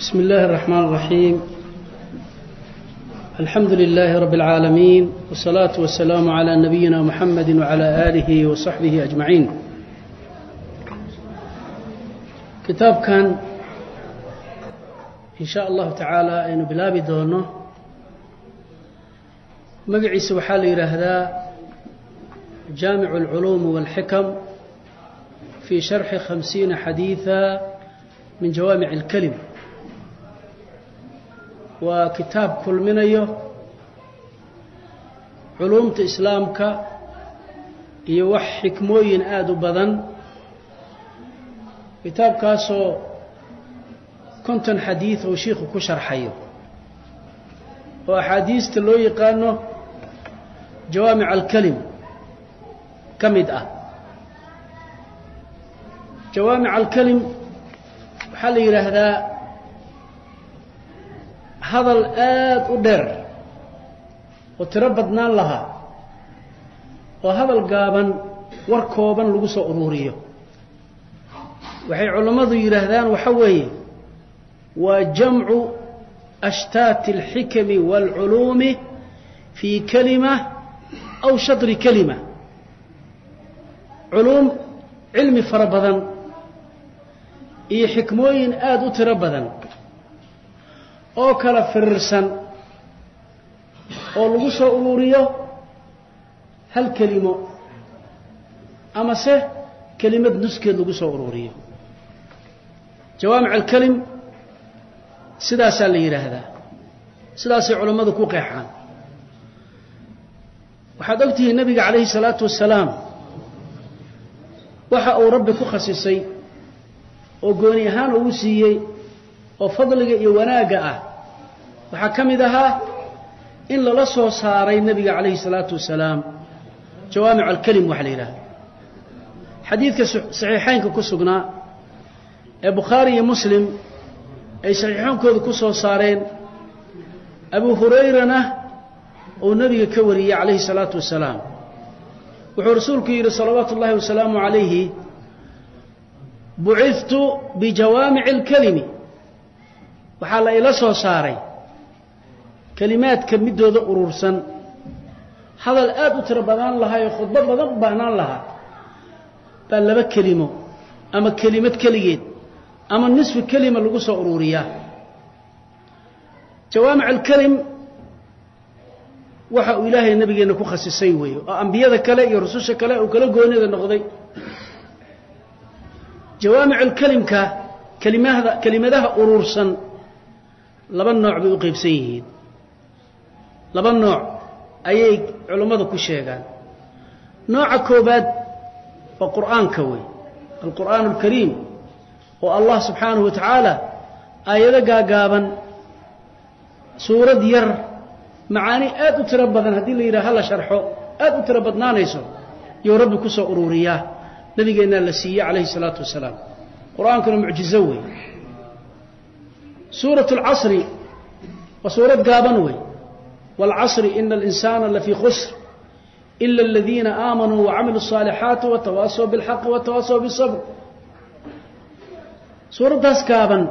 بسم الله الرحمن الرحيم الحمد لله رب العالمين والصلاة والسلام على نبينا محمد وعلى آله وصحبه أجمعين كتاب كان إن شاء الله تعالى إنه بلابي دونه مقعيس وحال يرهدا جامع العلوم والحكم في شرح خمسين حديثا من جوامع الكلم waa kitaab kulminayo culuumta islaamka iyo wax xikmooyin aada u badan. Kitaabkaasoo konton xadiid uu shiikhu ku sharxayo. Oo axaadiista loo yaqaano jawaamic alkelim ka mid ah. Jawaamic alkelim waxaa la yidhaahdaa hadal aada u dheer oo tiro badnaan lahaa oo hadal gaaban war kooban lagu soo uruuriyo waxay culammadu yidhaahdaan waxa weeye waa jamcu ashtaati alxikami waalculuumi fii kelima aw shatri kelima culuum cilmi fara badan iyo xikmooyin aada u tiro badan oo kala firirsan oo lagu soo uruuriyo hal kelimo amase kelimad nuskeed lagu soo uruuriyo. Jawaamic alkelim sidaasaa la yidhaahdaa. Sidaasay culammadu ku qeexaan. Waxaad ogtihiin nebiga calayhi salaatu wasalaam waxa uu rabbi ku khasisay oo gooni ahaan ugu siiyey oo fadliga iyo wanaagga ah waxaa ka mid ahaa in lala soo saaray nebiga calayhi salaatu wasalaam. Jawaamic alkelim waxa la yidhahda xadiidka saxiixaynka ku sugnaa ee bukhaari iyo muslim ay saxiixoonkooda ku soo saareen abu hurayrana uu nebiga ka wariyey calayhi salaatu wasalaam. Wuxuu rasuulku yidhi salawaatu ullahi wasalaamu calayhi bucidtu bijawaamici alkelimi waxaa la ila soo saaray. Kelimaadka midooda urursan. Hadal aada u tiro badaan lahaa ee khudbo badan u baahnaan lahaa. Baa laba kelimo. Ama kelimad keligeed. Ama nisfu kelima lagu soo ururiyaa. Jawaamic alkelim waxa uu ilaahay nabigeenna ku khasisay weeye oo ambiyada kale iyo rususha kale uu kala goonida noqday. Jawaamic alkelimka kelimada kelimadaha urursan laba nooc bay u qaybsan yihiin. Laba nooc ayay culummadu ku sheegaan. Nooca koobaad waa qur'aanka wey alqur'aan alkariim oo allah subxaanahu wa tacaala aayado gaagaaban suurad yar macaani aad u tiro badan haddii la yidhaha hala sharxo aad u tiro badnaanayso yuu rabbi ku soo ururiyaa nabigeennaa la siiyey calayhi salaatu wasalaam. Qur'aankuna mucjizo wey suurat alcasri waa suurad gaaban wey waalcasri ina alinsaana lafii khusr ila aladiina aamanuu wacamiluu الصaalixaati watawaasaw biاlxaqi watawaasaw biالsabr suuraddaas gaaban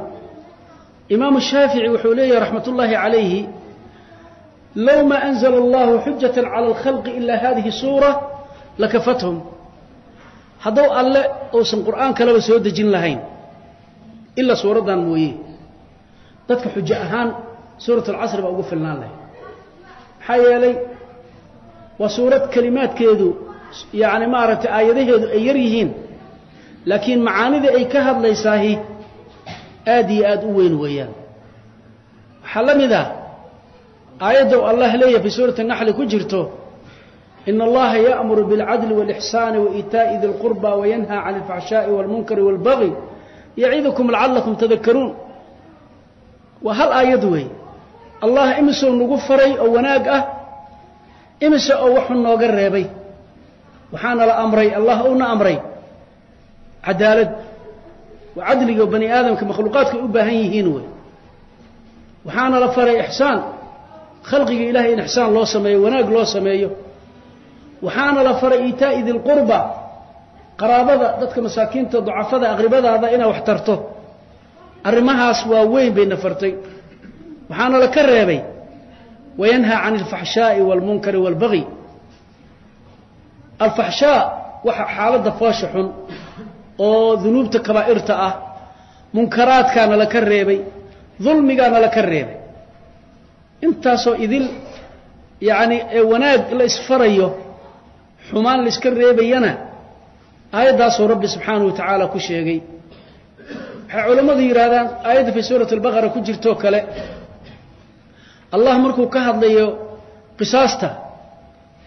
imaamu shaafici wuxuu leeyahy raxmat ullaahi calayhi low ma anzla allahu xujata calى اlkhalqi ila hadihi suura lakafathum hadduu alle uusan qur'aan kaleba soo dejin lahayn ilaa suuraddan mooye dadka xujo ahaan suurat alcasri baa ugu filnaan lahay maxaa yeelay waa suurad kelimaadkeedu yacni maaragtay aayadaheedu ay yar yihiin laakiin macaanida ay ka hadlaysaahi aad iyo aad u weyn weeyaan waxaa la mid ah aayadda u allah leeyahay fi suurati naxli ku jirto ina allaha yaأmuru biاlcadli wاlإxsaani waإitaaءi di اlqurba wayanhaa can اlfaxshaaءi wاlmunkari wاlbagي yacidukum lacalakum tadakaruun waa hal aayad weey allah imisou nagu faray oo wanaag ah imise oo waxu nooga reebay. Waxaana la amray allah uuna amray. Cadaalad. Waa cadliga bani aadamka makhluuqaadka ay u baahan yihiin wey waxaana la faray ixsaan. Khalqiga ilahay in ixsaan loo sameeyo wanaag loo sameeyo. Waxaana la faray iitaa'i dilqurba qaraabada dadka masaakiinta ducafada aqribadaada inaad wax tarto arrimahaas waa weyn bayna fartay waxaana la ka reebay wayanhaa can alfaxshaa'i waalmunkari waalbagyi alfaxshaa waxa xaaladda foosha xun oo dunuubta kabaa'irta ah munkaraadkaana la ka reebay dulmigaana la ka reebay. Intaasoo idil yacni ee wanaag la isfarayo xumaan la iska reebayana aayaddaasoo rabbi subxaanahu wa tacaala ku sheegay waxay culammadu yidhaahdaan aayadda fii suurati albaqara ku jirtoo kale allah markuu ka hadlayo qisaasta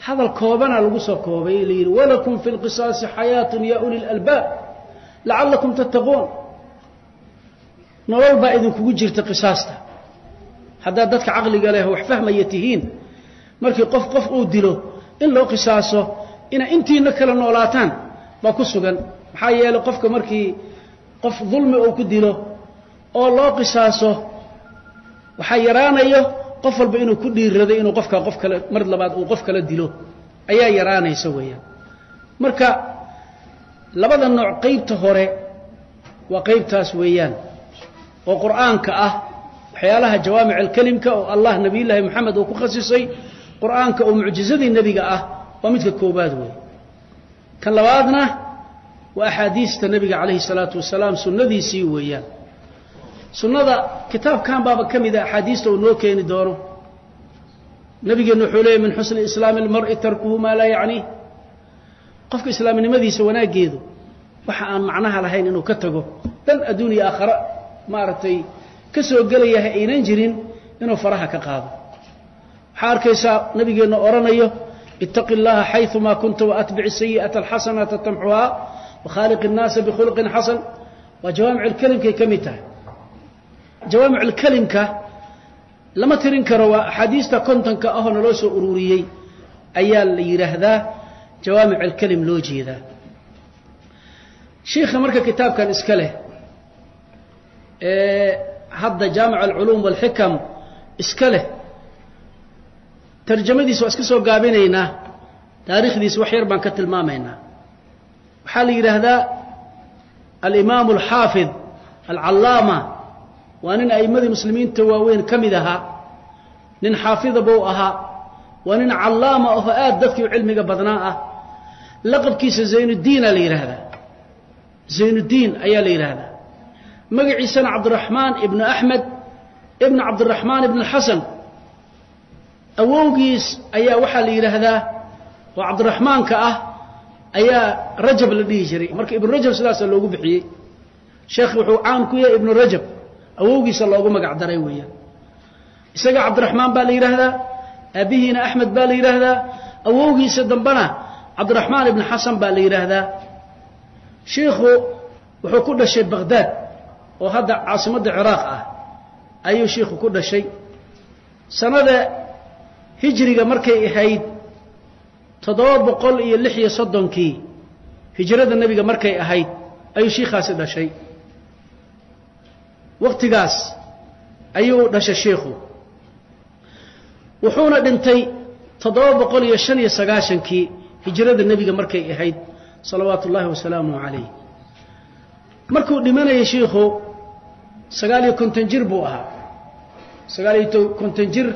hadal koobana lagu soo koobay la yidhi walakum fi lqisaasi xayaatun ya uli lalbaab lacallakum tattaquun. Nolol baa idinkugu jirta qisaasta. Haddaad dadka caqliga leh wax fahmaya tihiin markii qof qof uu dilo in loo qisaaso inay intiina kala noolaataan baa ku sugan. Maxaa yeelay qofka markii qof dulmi uu ku dilo oo loo qisaaso waxaa yaraanayo qof walba inuu ku dhiirado inuu qofka qof kale mar labaad uu qof kala dilo. Ayaa yaraanaysa weeyaan. Marka labada nooc qaybta hore waa qaybtaas weeyaan oo qur'aanka ah waxyaalaha jawaamic alkelimka oo allah nebiyullaahi moxamed uu ku khasisay qur'aanka oo mucjizadii nebiga ah waa midka koobaad weeye kan labaadna waa axaadiista nebiga calayhi salaatu wasalaam sunnadiisii weeyaan. Sunnada kitaabkan baaba ka mida axaadiista uu noo keeni doono. Nabigeenna wuxuu leeyay min xusni islaami almar'i tarkuhu maa laa yacniih qofka islaamnimadiisa wanaaggeedu waxa aan macnaha lahayn inuu ka tago. Dan adduuniya aakhare maaragtay ka soo gelayaha aynan jirin inuu faraha ka qaado. Waxaa arkaysaa nabigeenna odhanayo ittaqi اllaha xayثumaa kunta waatbic sayi'ata alxasanata tamxuhaa wakhaaliq الnaasa bikhuluqin xasan waa jawaamic اlkelimkay ka mid tahay jawaamic اlkelimka lama tirin karo waa axaadiista kontonka ahoo naloo soo ururiyey ayaa la yidhaahdaa jawaamic alkelim loo jeedaa shiikha marka kitaabkan iska leh ee hadda jaamic alculuum walxikam iska leh tarjamadiisa waa iska soo gaabinaynaa taariikhdiisa wax yar baan ka tilmaamaynaa waxaa la yidhaahdaa alimaamu alxaafid alcallaama. Waa nin a'immadii muslimiinta waaweyn ka mid ahaa. Nin xaafida buu ahaa. Waa nin callaama aho aad dadkii cilmiga badnaa ah. Laqabkiisa zaynuddiina la yidhaahdaa. Zaynuddiin ayaa la yidhaahdaa. Magaciisana cabdiraxmaan ibnu axmed ibnu cabdiraxmaan ibnu xasan. Awowgiis ayaa waxaa la yidhaahdaa oo cabdiraxmaanka ah ayaa rajab la dhihi jiray. Marka ibnu rajab sidaasaa loogu bixiyey. Sheekh wuxuu caan ku yahay ibnu rajab. Awowgiisa loogu magac daray weeyaan. Isaga cabdiraxmaan baa la yidhaahdaa. Aabbihiina axmed baa la yidhaahdaa. Awowgiisa dambena cabdiraxmaan ibnu xasan baa la yidhaahdaa. Shiikhu wuxuu ku dhashay bakhdaad oo hadda caasimadda ciraaq ah ayuu shiikhu ku dhashay. Sanada hijriga markay ahayd toddoba boqol iyo lix iyo soddonkii hijrada nebiga markay ahayd ayuu shiikhaasi dhashay. Wakhtigaas ayuu dhashay shiikhu. Wuxuuna dhintay toddoba boqol iyo shan iyo sagaashankii hijrada nebiga markay ahayd salawaatu ullaahi wasalaamuhu calayh. Markuu dhimanayay shiikhu sagaal iyo konton jir buu ahaa. Sagaal iyo konton jir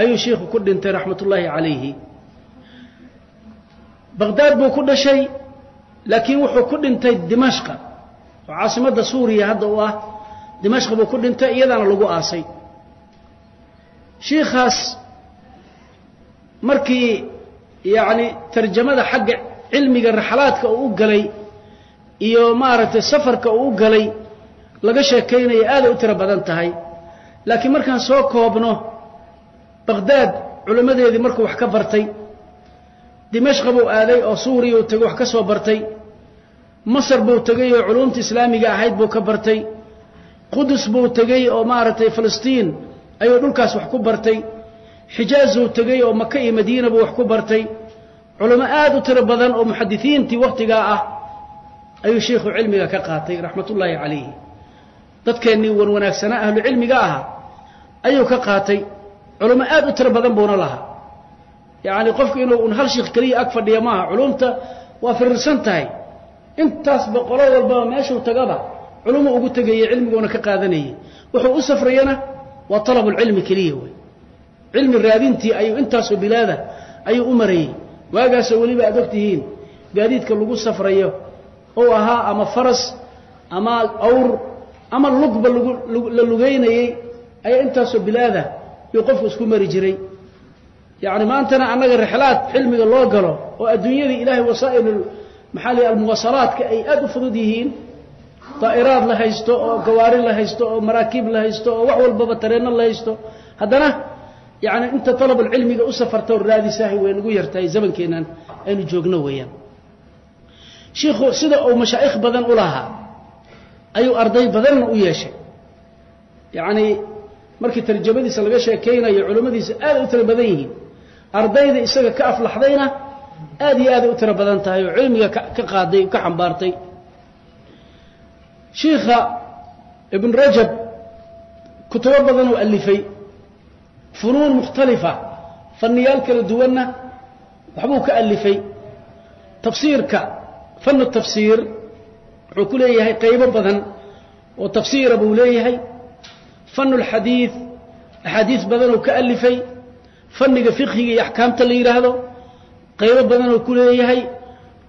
ayuu shiikhu ku dhintay raxmatullaahi calayhi baqhdaad buu ku dhashay laakiin wuxuu ku dhintay dimashqa oo caasimadda suuriya hadda u ah. Dimashqa buu ku dhintay iyadaana lagu aasay. Shiikhaas markii yacni tarjamada xagga cilmiga raxlaadka uu u galay iyo maaragtay safarka uu u galay laga sheekaynaya aaday u tiro badan tahay. Laakiin markaan soo koobno baqhdaad culimmadeedii markuu wax ka bartay dimashqa buu aaday oo suuriya uu tegey wax ka soo bartay. Masar buu tegey oo culuumta islaamiga ahayd buu ka bartay. Qudus buu tegey oo maaragtay filistiin ayuu dhulkaas wax ku bartay. Xijaazuu tegey oo maka iyo madiina buu wax ku bartay. Culimo aad u tiro badan oo muxadisiintii wakhtigaa ah ayuu shiikhu cilmiga ka qaatay raxmatullaahi calayhi. Dadkeennii ahlu cilmiga ahaa ayuu ka qaatay. Culimo aad u tiro badan buuna lahaa yacni qofku inuu un hal shiikh keliya ag fadhiya maaha culumta waa firirsan tahay. Intaas boqolo walbaba meeshuu tagaba. Culumu ugu tegayey cilmigoona ka qaadanayey wuxuu u safrayana waa talabulcilmi keliya wey. Cilmi raadintii ayuu intaasoo bilaada ayuu u marayey waagaasoo weliba aad og gaadiidka lagu safrayo ou ahaa ama faras ama awr ama lugba la lugeynayey ayaa intaasoo bilaada. Yuu qofku isku mari jiray yacni maantana annaga rixlaad cilmiga loo galo oo adduunyadii ilaahay wasaa'il maxaa la almuwasalaadka ay aad u fudud yihiin daa'iraad la haysto oo gawaari la haysto oo maraakiib la haysto oo wax walbaba tareenno la haysto haddana yacni inta talabulcilmiga u safarta oo raadisahay way nagu yartahay zamankeennan aynu joogno weeyaan. Shiikhu sida uu mashaa'ikh badan u lahaa ayuu arday badanna u yeeshay. Yacnii markii tarjamadiisa laga sheekaynayo culimmadiisa aad u tiro badan yihiin ardayda isaga ka aflaxdayna aad iyo aaday u tiro badan tahay oo cilmiga ka qaaday ka xambaartay. Shiikha ibn rajab kutubo badan uu alifay funuun mukhtalifa fanniyaal kala duwanna waxbuu ka alifay tafsiirka fanu tafsiir wuxuu ku leeyahay qaybo badan oo tafsiira buu leeyahay. Fanu lxadiid axaadiis badanoo ka alifay fanniga fiqhiga iyo axkaamta la yidhaahdo qaybo badanoo ku leeyahay.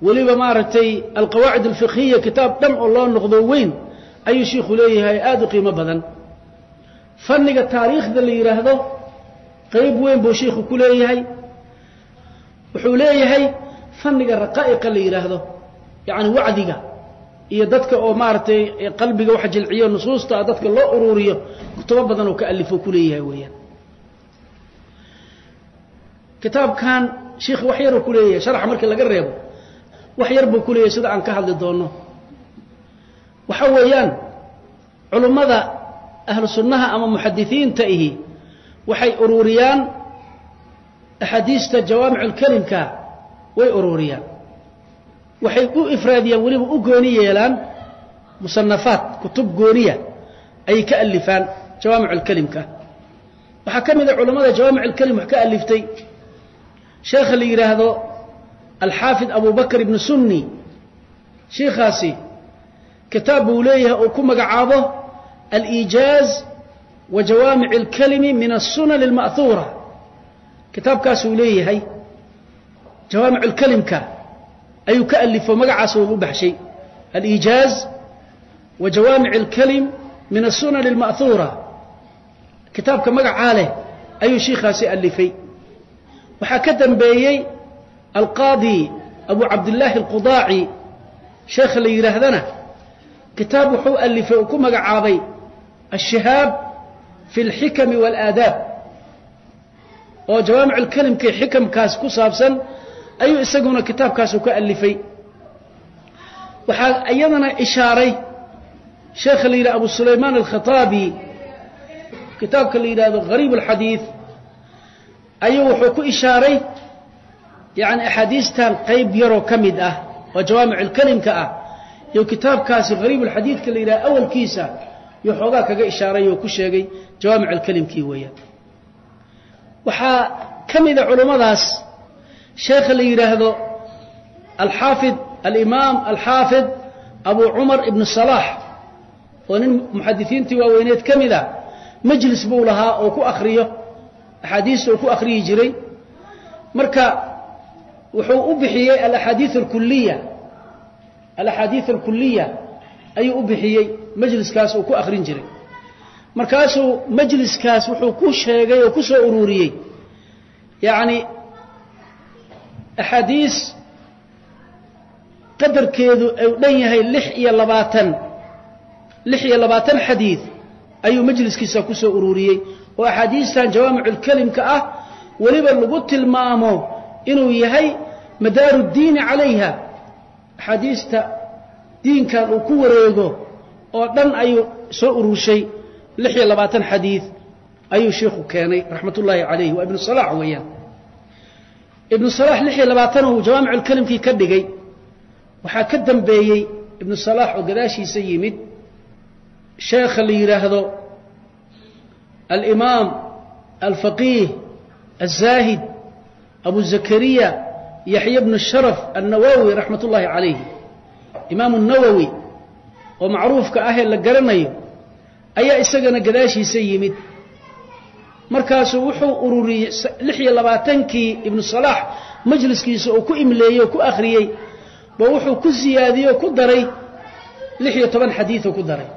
Weliba maaragtay alqawaacid alfiqhiya kitaab dhan oo loo noqdo weyn ayuu shiikhu leeyahay aad u qiimo badan. Fanniga taariikhda la yidhaahdo qayb weyn buu shiikhu ku leeyahay. Wuxuu leeyahay fanniga raqaa'iqa la yidhaahdo yacni wacdiga iyo dadka oo maaragtay qalbiga wax jilciyo nusuusta dadka loo uruuriyo kutubo badan oo ka alifo ku leeyahay weeyaan kitaabkan shiikh wax yaruu ku leeyahay sharxa markii laga reebo wax yar buu ku leeyahay sida aan ka hadli doonno waxa weeyaan culummada ahlu ama muxadisiinta ihi waxay ururiyaan axaadiista jawaamiculkelimka way ururiyaan. Waxay u ifraadiyaan weliba u gooni yeelaan musanafaat kutub gooniya ayay ka alifaan jawaamiculkelimka waxaa ka mid a culammada jawaamiculkelim wax ka aliftay sheekha la yidhaahdo alxaafid abu bakr ibnu sunni shiikhaasi kitaab buu leeyahay uu ku magacaabo aliijaaz wa jawaamic اlkalimi min الsunan اlma'huura kitaabkaasuu leeyahay jawaamic اlkelimka ayuu ka alifo magacaas uu u baxshay aliijaaz wa jawaamic اlkelim min الsunan اlma'huura kitaabka magacaa leh ayuu shiikhaasi alifay waxaa ka dambeeyey alqaadi abu cabdillaahi alqudaaci sheekha la yidhaahdana kitaab wuxuu alifay uu ku magacaabay ashihaab fi اlxikami waalaadaab oo jawaamic alkelimkii xikamkaas ku saabsan ayuu isaguna kitaabkaasu ka alifay. Waxaa iyadana ishaaray sheekha la yidhah abu sulaymaan alkhataabi kitaabka la yidhahdo gariib alxadiid ayuu wuxuu ku ishaaray yacni axaadiistan qayb yaroo ka mid ah oo jawaamic alkelimka ah. Iyo kitaabkaasi gariib alxadiidka la yidhaha awalkiisa iyo xoogaa kaga ishaaray oo ku sheegay jawaamic alkelimkii weeyaan. Waxaa ka mida culummadaas sheekha la yidhaahdo alxaafid alimaam alxaafid abu cumar ibnu salaax oo nin muxadisiintii waaweyneed ka mid a majlis buu lahaa oo ku akhriyo axaadiista uu ku akhriyi jiray. Marka wuxuu u bixiyey alaxaadiid alkuliya alaxaadiid alkuliya ayuu u bixiyey majliskaas uu ku akhrin jiray. Markaasuu majliskaas wuxuu ku sheegay oo ku soo ururiyey yacni axaadiis qadarkeedu u dhan yahay lix iyo labaatan lix iyo labaatan xadiid ayuu majliskiisa ku soo ururiyey oo axaadiistan jawaamiculkelimka ah weliba lagu tilmaamo inuu yahay madaaru ddiini calayha. Axaadiista diinkan uu ku wareego oo dhan ayuu soo ururshay lix iyo labaatan xadiid ayuu sheikhu keenay raxmat ullaahi calayhi. Waa ibnu salaax weeyaan. Ibnu salaax lix iyo labaatan uu jawaamiculkelimkii ka dhigay. Waxaa ka dambeeyey ibnu salaax oo gadaashiisa yimid. Sheekha la yidhaahdo alimaam alfaqiih alzaahid abu zakariya yaxya bnu sharaf annawowi raxmat ullaahi calayhi imaamu nawowi oo macruufka ahee la garanayo ayaa isagana gadaashiisa yimid markaasuu wuxuu ururiyey lix iyo labaatankii ibnu salaax majliskiisa oo ku imleeyey oo ku akhriyey ba wuxuu ku siyaadiyey oo ku daray lix iyo toban xadiioo ku daray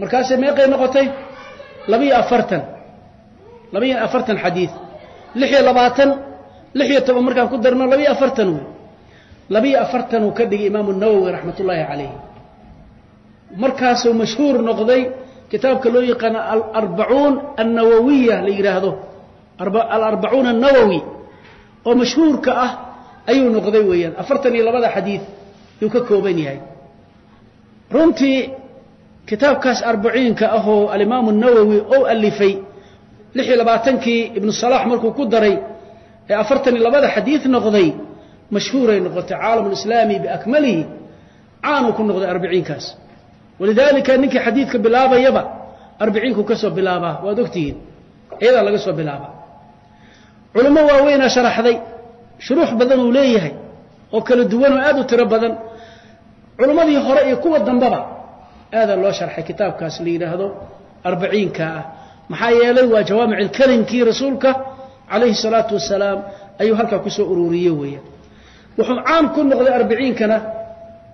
markaasay meeqay noqotay labiyo afartan labiyo afartan xadiid lix iyo labaatan lix iyo toban markaan ku darno labiyo afartan wey. Labiyo afartan uu ka dhigay imaamu nawowi raxmat ullaahi calayh markaasuu mashhuur noqday kitaabka loo yaqaano alarbacuun annawawiya la yidhaahdo alarbacuun annawowi oo mashhuurka ah ayuu noqday weeyaan. Afartan iyo labada xadiid yuu ka kooban yahay. Runtii kitaabkaas arbaciinka ahoo alimaamu nawowi ou alifay lix iyo labaatankii ibnu salaax markuu ku daray ee afartan iyo labada xadiid noqday mashhuuray noqotay caalamulislaami biakmalihi caanuu ku noqday arbiciinkaas walidaalika ninkii xadiidka bilaabayaba arbiciinku ka soo bilaabaa waad ogtihiin iyadaa laga soo bilaabaa. Culummo waaweynaa sharaxday shuruux badan uu leeyahay oo kala duwan oo aad u tiro badan. Culummadii hore iyo kuwa dambaba aadaa loo sharxay kitaabkaas la yidhaahdo arbaciinka ah. Maxaa yeelay waa jawaamic ilkalimkii rasuulka calayhi salaatu wasalaam ayuu halkaa ku soo ururiyey weeyaan wuxuu caan ku noqday arbiciinkana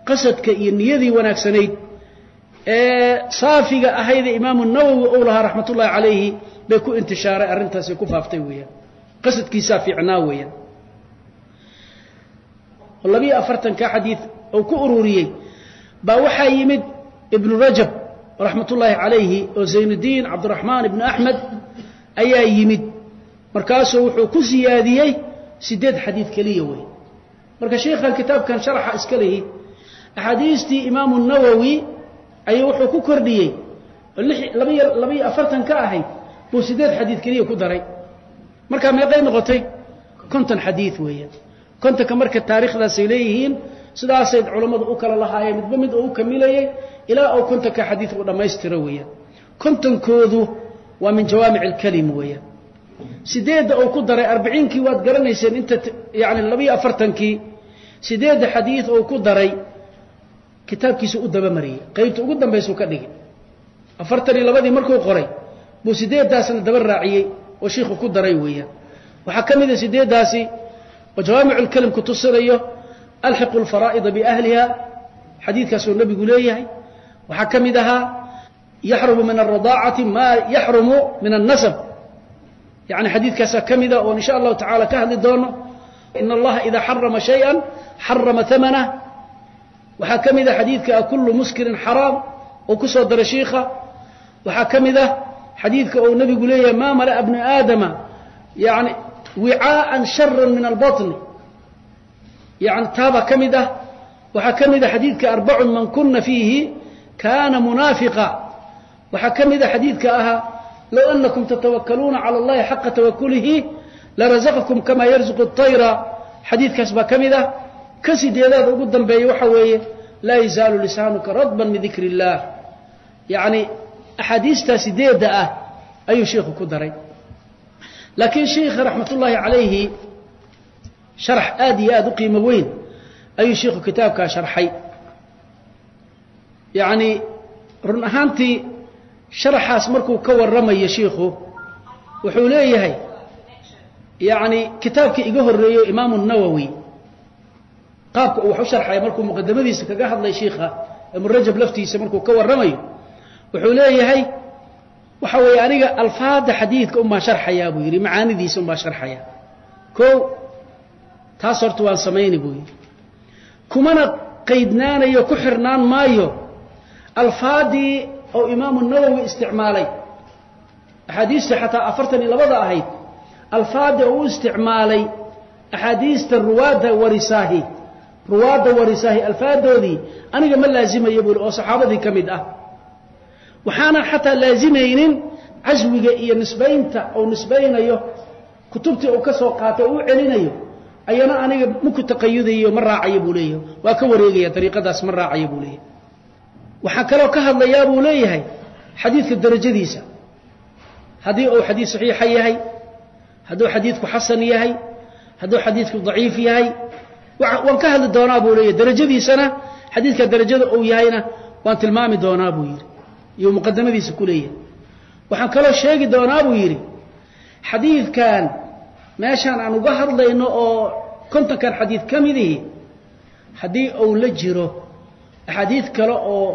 qasadka iyo niyadii wanaagsanayd ee saafiga ahaydee imaamu nawowi ou lahaa raxmat ullahi calayhi bay ku intishaaray arrintaasi ku faaftay weeyaan qasadkiisaa fiicnaa weeyaan labiyo afartanka xadiid ou ku ururiyey baa waxaa yimid ibnu rajab raxmat ullaahi calayhi oo zaynuddiin cabdiraxmaan ibnu axmed ayaa yimid. Markaasuu wuxuu ku siyaadiyey sideed xadiid keliya wey marka sheikhan kitaabkan sharaxa iska lihi axaadiistii imaamu nawowi ayuu wuxuu ku kordhiyey oo labiyo labiyo afartan ka ahayd buu sideed xadiid keliya ku daray. Markaa meeqay noqotay? Konton xadiid weeyaan kontonka marka taarikhdaasay leeyihiin sidaasay culammadu u kala lahaayeen midba mid u kamilayey ilaa uu kontonka xadiid uu dhammaystiro weeyaan. Kontonkoodu waa min jawaamic alkalim weeyaan. Sideedda uu ku daray arbiciinkii waad garanayseen inta yani labiyo afartankii sideedda xadiid uu ku daray kitaabkiisa u dabamariyey qaybta ugu dambaysuu ka dhigay. Afartan iyo labadii markuu qoray buu sideeddaasna daba raaciyey oo shiikhu ku daray weeyaan. Waxaa ka mida sideeddaasi oo jawaamic lkalim ku tusinayo alxiqu lfaraa'ida biahliha xadiidkaasuu nebigu leeyahay waxaa ka mid ahaa yaxrumu min alradaacati maa yaxrumu min annasab. Yani xadiidkaasaa ka mida oon insha allahu tacala ka hadli doono in allaha idaa xarama shaya xarama amanah waxaa ka mid a xadiidka a kullu muskirin xaraam oo ku soo daray shiikha. Waxaa ka mid ah xadiidka uu nebigu leeyahay maa mala'a bnu aadama yani wicaaan shara min albaطni yani taabaa ka mid ah waxaa ka mid a xadiidka arbacun man kuna fiihi kaana munaafiqa waxaa ka mid a xadiidka ahaa low anakum tatawakaluuna cala allahi xaqa tawakulihi larazaqakum kama yarzuqu اطayra xadiidkaas baa ka mid ah ka sideedaada ugu dambeeya waxa weeye laa yazaalu lisaanuka radban min dikri اllah yacni axaadiistaa sideedda ah ayuu shiikhu ku daray laakiin shiikha raxmat ullaahi calayhi sharax aad iyo aad u qiimo weyn ayuu shiikhu kitaabkaa sharxay yacni run ahaantii sharaxaas markuu ka warramayo shiikhu wuxuu leeyahay yacni kitaabkii iga horreeyo imaamu nawowi qaabka uu wax u sharxaya markuu muqadamadiisa kaga hadlay shiikha ibnu rajab laftiisa markuu ka warramayo wuxuu leeyahay waxa weeye aniga alfaada xadiidka un baan sharxayaa buu yidhi macaanidiisa un baan sharxayaa. Ko taas horta waan samayni buu yidhi. Kumana qaydnaanayo ku xirnaan maayo alfaadii oo imaamu nawowi isticmaalay. Axaadiista xataa afartan iyo labada ahayd. Alfaadii oo u isticmaalay axaadiista ruwaadda warisaahi. Ruwaadda warisaahi alfaadoodii aniga ma laazimayo buu yidhi oo saxaabadii ka mid ah. Waxaanan xataa laazimaynin caswiga iyo nisbaynta uu nisbaynayo kutubtii uu ka soo qaatay oo celinayo. Ayana aniga maku taqayudayo ma raacayo buu leeyahay. Waa ka wareegaya dariiqadaas ma raacayo buu leeyahay waxaa kaloo ka hadlayaa buu leeyahay xadiidka darajadiisa. Haddii uu xadiid saxiixa yahay hadduu xadiidku xasan yahay hadduu xadiidku daciif yahay waan ka hadli doonaa buu leeyahay. Darajadiisana xadiidka darajada uu yahayna waan tilmaami doonaa buu yidhi iyo muqadamadiisa ku leeyahay. Waxaan kaloo sheegi doonaa buu yidhi xadiidkan meeshaan aan uga hadlayno oo kontonkan xadiid ka midihi haddii uu la jiro axaadiid kale oo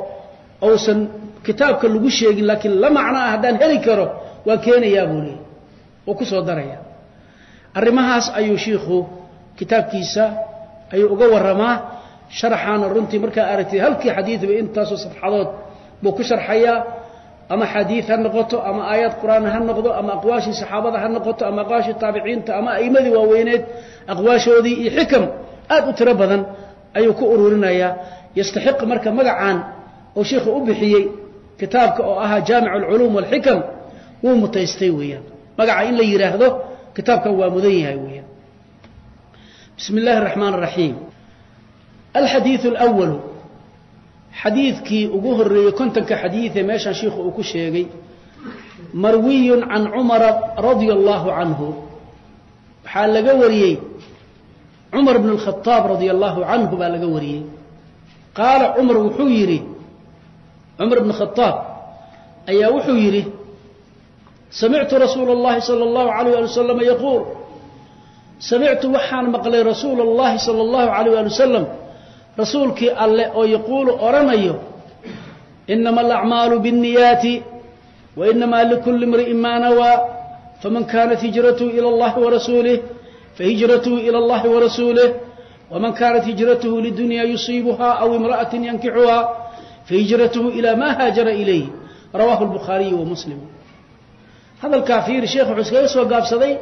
uusan kitaabka lagu sheegin laakiin la macno ah haddaan heli karo waan keenayaa buu leeyahy oo ku soo daraya arrimahaas ayuu shiikhu kitaabkiisa ayuu uga warramaa. Sharaxaana runtii markaa aragtid halkii xadiidba intaasoo safxadood buu ku sharxayaa. Ama xadiid ha noqoto ama aayaad qur'aan ha noqdo ama aqwaashii saxaabada ha noqoto ama aqwaashii taabiciinta ama a'immadii waaweyneed aqwaashoodii iyo xikam aad u tiro badan ayuu ku ururinayaa yastaxiq marka magacaan oo sheikhu u bixiyey kitaabka oo ahaa jaamic alculuum walxikam wuu mutaystay weeyaan magaca in la yidhaahdo kitaabkan waa mudan yahay weeyaan bismi اllahi الraxmaan الraxiim alxadiiثu اlأwalu xadiidkii ugu horeeyey kontonka xadiiثe meeshaan shiikhu uu ku sheegay marwiyun can cumara radia allahu canhu waxaa laga wariyey cumar bn اlkhadaab radia allahu canhu baa laga wariyey qaala cumar wuxuu yidhi cumar bn khadaab ayaa wuxuu yidhi samictu rasuula اllahi salى اllahu عalيyه ali waslama yaquul samictu waxaan maqlay rasuula اllahi salى اllahu عalيyه ali wasalam rasuulkii alle oo yaquulu odhanayo inama alacmaalu biاnniyaati wainama likuli imri'in maa nawaa faman kanat hijratuhu ilى اllahi warasuulih fahijratuhu ilى اllahi warasuulih wman kanat hijratuhu lidunya yusiibuha aw imra'aةi yankixuha ilى ma haajara ilayh rawahu اlbukhaariyu wa muslim hadalkaa fiiri sheekh wuxuu iskaga soo gaabsaday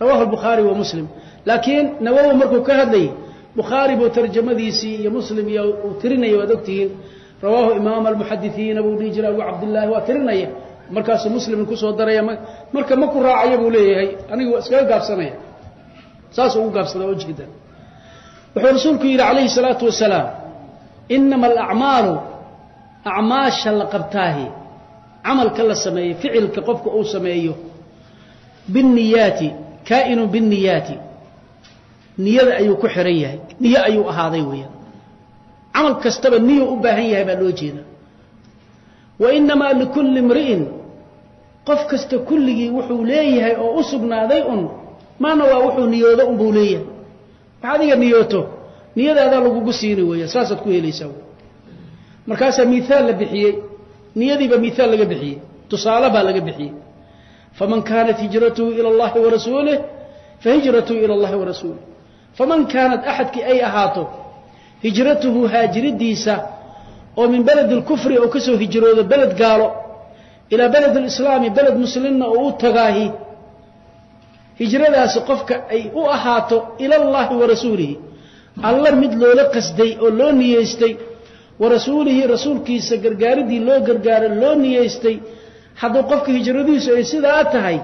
albukhaari wa muslim laakiin nawowi markuu ka hadlayay bukhaari buu tarjamadiisii iyo muslim iyo uu tirinaya waad ogtihiin rawaahu imaam almuxadisiina buu dhihi jiray abu cabdillaahi waa tirinaya markaasuu muslimin ku soo daraya marka ma ku raacaya buu leeyahay aniga iskaga gaabsanaya saasuu ugu gaabsada oo jeeda wuxuu rasuulku yidhi calayhi salaatu wasalaam inama alacmaalu acmaasha la qabtaahi camalka la sameeyey ficilka qofka uu sameeyo biاniyaati kaa'inu biاniyaati niyada ayuu ku xihan yahay niyo ayuu ahaaday weeyaan. Camal kastaba niyuu u baahan yahay baa loo jeeda. Wa inamaa likulli imri'in qof kasta kulligii wuxuu leeyahay oo u sugnaaday un maana waa wuxuu niyoodo unbuu leeyahay. Wax adiga niyooto? Niyadaadaa lagugu siini weeya saasaad ku helaysaa markaasaa miihaal la bixiyey niyadiiba miaal laga bixiyey tusaale baa laga bixiyey faman kaanat hijratuhu ila اllahi warasuulih fahijratuhu ila اllahi warasuulih faman kaanat axadkii ay ahaato hijratuhu haajiridiisa oo min beled اlkufri oo kasoo hijroodo beled gaalo ilaa beled اlislaami beled muslimna oo u tagaahi hijradaasi qofka ay u ahaato ila اllahi warasuulihi alla mid loola qasday oo loo niyeystay warasuulihi rasuulkiisa gargaaridii loo gargaaro loo niyeystay hadduu qofka hijradiisu ay sidaa tahay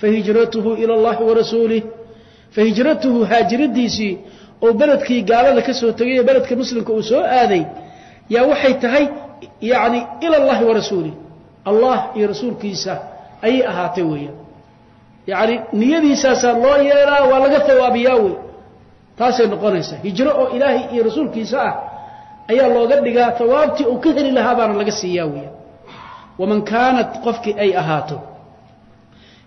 fahijratuhu ila اllahi warasuulih fahijratuhu haajiradiisii oo beledkii gaalada ka soo tegay ee beledka muslimka uu soo aaday yaa waxay tahay yani ila اllahi warasuulih allah iyo rasuulkiisa ayay ahaatay weeyaan. Yani niyadiisaasaa loo yeelaa waa laga hawaabiyaa wey taasay noqonaysaa. Hijro oo ilaahay iyo rasuulkiisa ah ayaa looga dhigaa tawaabtii uu ka heli lahaa baana laga siiyaa weya waman kaanat qofkii ay ahaato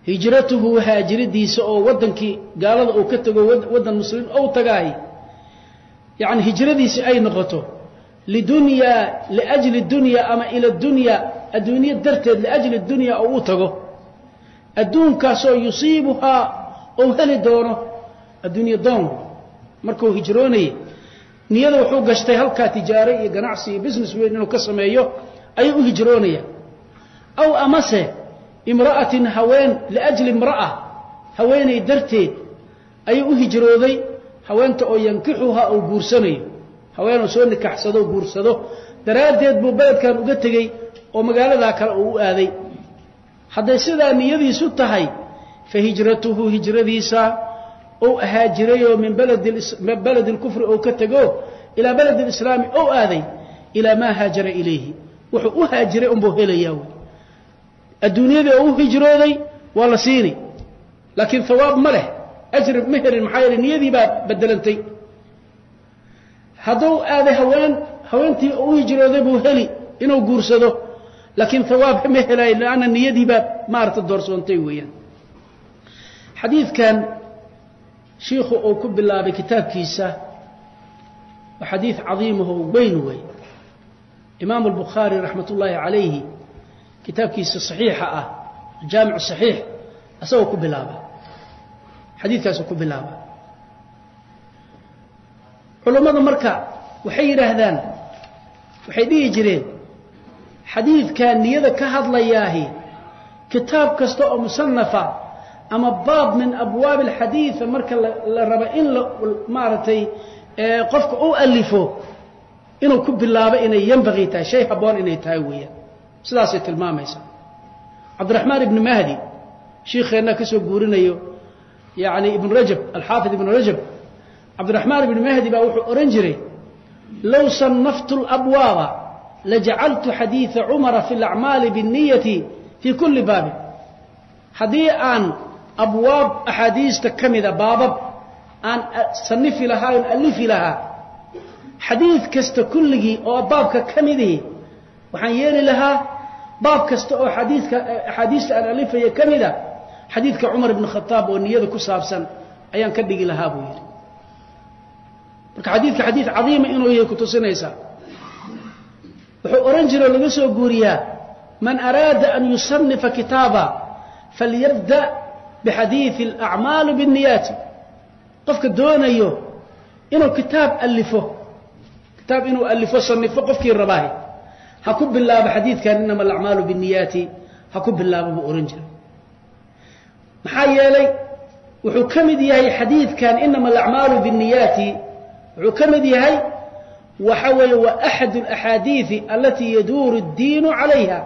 hijratuhu haajiridiisa oo waddankii gaalada uu ka tego waddan muslimiin ou tagaay yacni hijradiisi ay noqoto lidunyaa liajli dunya ama ila dunya adduunye darteed liajli dunya oo u tago. Adduunkaasoo yusiibuhaa ou heli doono adduunye doon. Markuu hijroonaya niyada wuxuu gashtay halkaa tijaare iyo ganacsi iyo business weyn inuu ka sameeyo ayuu u hijroonaya. Aw amase imra'atin haween liajli imra'a haweenay darteed ayuu u hijrooday haweenta oo yankixuhaa uu guursanayo. Haweenuu soo nikaxsado guursado. Daraaddeed buu beledkan uga tegey oo magaaladaa kale uu u aaday. Hadday sidaa niyadiisu tahay fa hijratuhu hijradiisa ou haajirayoo min beled اlkufri ou ka tego ilaa beled اlislaami ou aaday ilaa maa haajara ilayhi. Wuxuu u haajiray unbuu helayaa wy adduunyadii oo u hijrooday waa la siini. Laakiin hawaab ma leh. Ajri ma helin maxaa yeele niyadii baa bedelantay. Hadduu aaday haween haweentii u hijrooday buu heli inuu guursado. Laakiin hawaab ma helayo lanna niyadii baa maarata doorsoontay weeyaan. Xadiidkan shiikhu uu ku bilaabay kitaabkiisa waa xadiid cadiimaho weyn wey imaamu albukhaari raxmat ullaahi calayhi kitaabkiisa saxiixa ah jaamicu saxiix asagoo ku bilaaba xadiidkaasuu ku bilaaba culammada marka waxay yidhaahdaan waxay dhihi jireen xadiidkan niyada ka hadlayaahi kitaab kasta oo musanafa ama baab min abwaab alxadiida marka la rabo in maaragtay qofka u alifo inuu ku bilaabo inay yembaqii tahay shay habboon inay tahay weeyaan. Sidaasay tilmaamaysaa cabdiraxmaan ibni mahdi shiikheenna ka soo guurinayo yani ibn rajab alxaafid ibn rajab cabdiraxmaan ibni mahdi baa wuxuu odhan jiray low sanaftu labwaaba lajacaltu xadiida cumara fi alacmaali binniyati fii kulli baabin haddii aan abwaab axaadiista ka mida baabab aan sanifi lahaa on alifi lahaa xadiid kasta kulligii oo baabka ka midihi waxaan yeeli lahaa baab kasta oo xadiidka axaadiista aan alifaya ka mida xadiidka cumar ibn khataab oo niyada ku saabsan ayaan ka dhigi lahaa buu yidhi. Marka xadiidka xadiid cadiima inuu yahay kutusinaysaa wuxuu odhan jire oo laga soo guuriyaa man araada an yusanifa kitaaba falyabda bixadiidi alacmaali binniyaati qofka doonayo inuu kitaab alifo kitaab inuu alifo sanifo qofkii rabaahi ha ku bilaabo xadiidkan inama alacmaalu binniyaati ha ku bilaabo buu ohan jiray maxaa yeelay wuxuu ka mid yahay xadiidkan inama alacmaalu binniyaati wuxuu ka mid yahay waxa weeye wa axad alaxaadiidi alatii yaduuru اddiinu calayha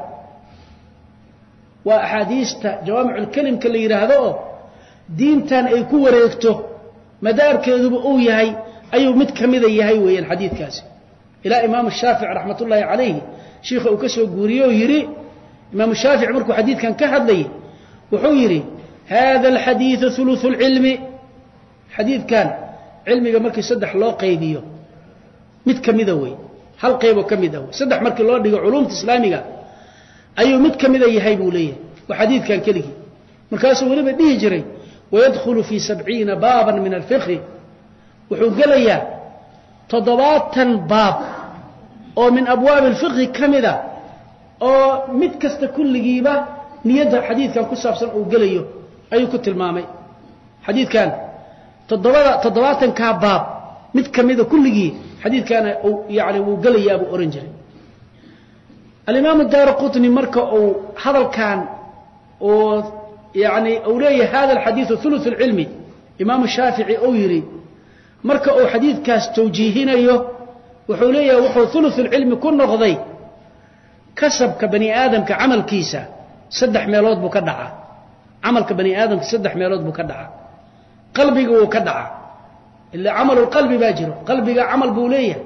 waa axaadiista jawaamicu lkelimka la yidhaahdo oo diintan ay ku wareegto madaarkeeduba uu yahay ayuu mid ka mida yahay weeyaan xadiidkaasi. Ilaa imaamu shaafic raxmat ullaahi calayhi shiikha uu ka soo guuriye oo yidhi imaamu shaafic markuu xadiidkan ka hadlayay wuxuu yidhi hada alxadiidu uluثu اlcilmi xadiidkan cilmiga markii saddex loo qaybiyo mid ka mida wey hal qayboo ka mid ah saddex markii loo dhigo culuumta islaamiga ayuu mid ka mida yahay buu leeyahay. Waa xadiidkan keligii. Markaasuu weliba dhihi jiray wayadkhulu fii sabciina baaban min alfiqhi. Wuxuu gelayaa toddobaatan baab oo min abwaabi alfiqhi ka mida oo mid kasta kulligiiba niyadda xadiidkan ku saabsan uu gelayo ayuu ku tilmaamay. Xadiidkan toddobada toddobaatankaa baab mid ka mida kulligii xadiidkaana yani wuu gelayaa buu ohan jiray alimaamu daara qutni marka uu hadalkan oo yani uu leeyahay hada alxadiidu ulu اlcilmi imaamu shaafici uu yidhi marka uu xadiidkaas tawjiihinayo wuxuu leeyahay wuxuu ulu اlcilmi ku noqday kasabka bani aadamka camalkiisa saddex meelood buu ka dhacaa camalka bani aadamka saddex meelood buu ka dhacaa qalbiga wuu ka dhacaa ila camalulqalbi baa jiro. Qalbiga camal buu leeyahay.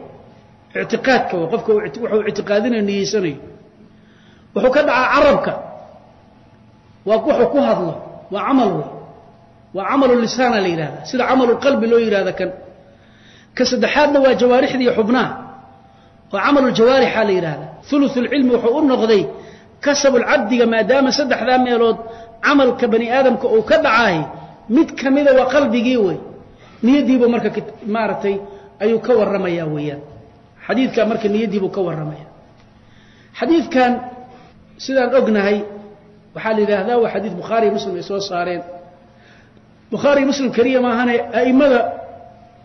Ictiqaadka qofka wuxuu ictiqaadinayo niyeysanayo wuxuu ka dhacaa carabka. Waa wuxuu ku hadlo. Waa camal wey waa camalu lisaana la yidhahda sida camalulqalbi loo yidhahda kan. Ka saddexaadna waa jawaarixda iyo xubnaha. Oo camaluljawaarixa la yidhahda ulusulcilmi wuxuu u noqday kasabulcabdiga maadaama saddexdaa meelood camalka bani aadamka uu ka dhacaay mid ka mida waa qalbigii wey niyaddiibuu marka maaragtay ayuu ka warramayaa weeyaan. Xadiidkan marka niyaddiibuu ka warramaya xadiidkan sidaan ognahay waxaa la yidhaahdaa waa xadiid bukhaariy muslim ay soo saareen. Bukhaariy muslim keliya maahane a'immada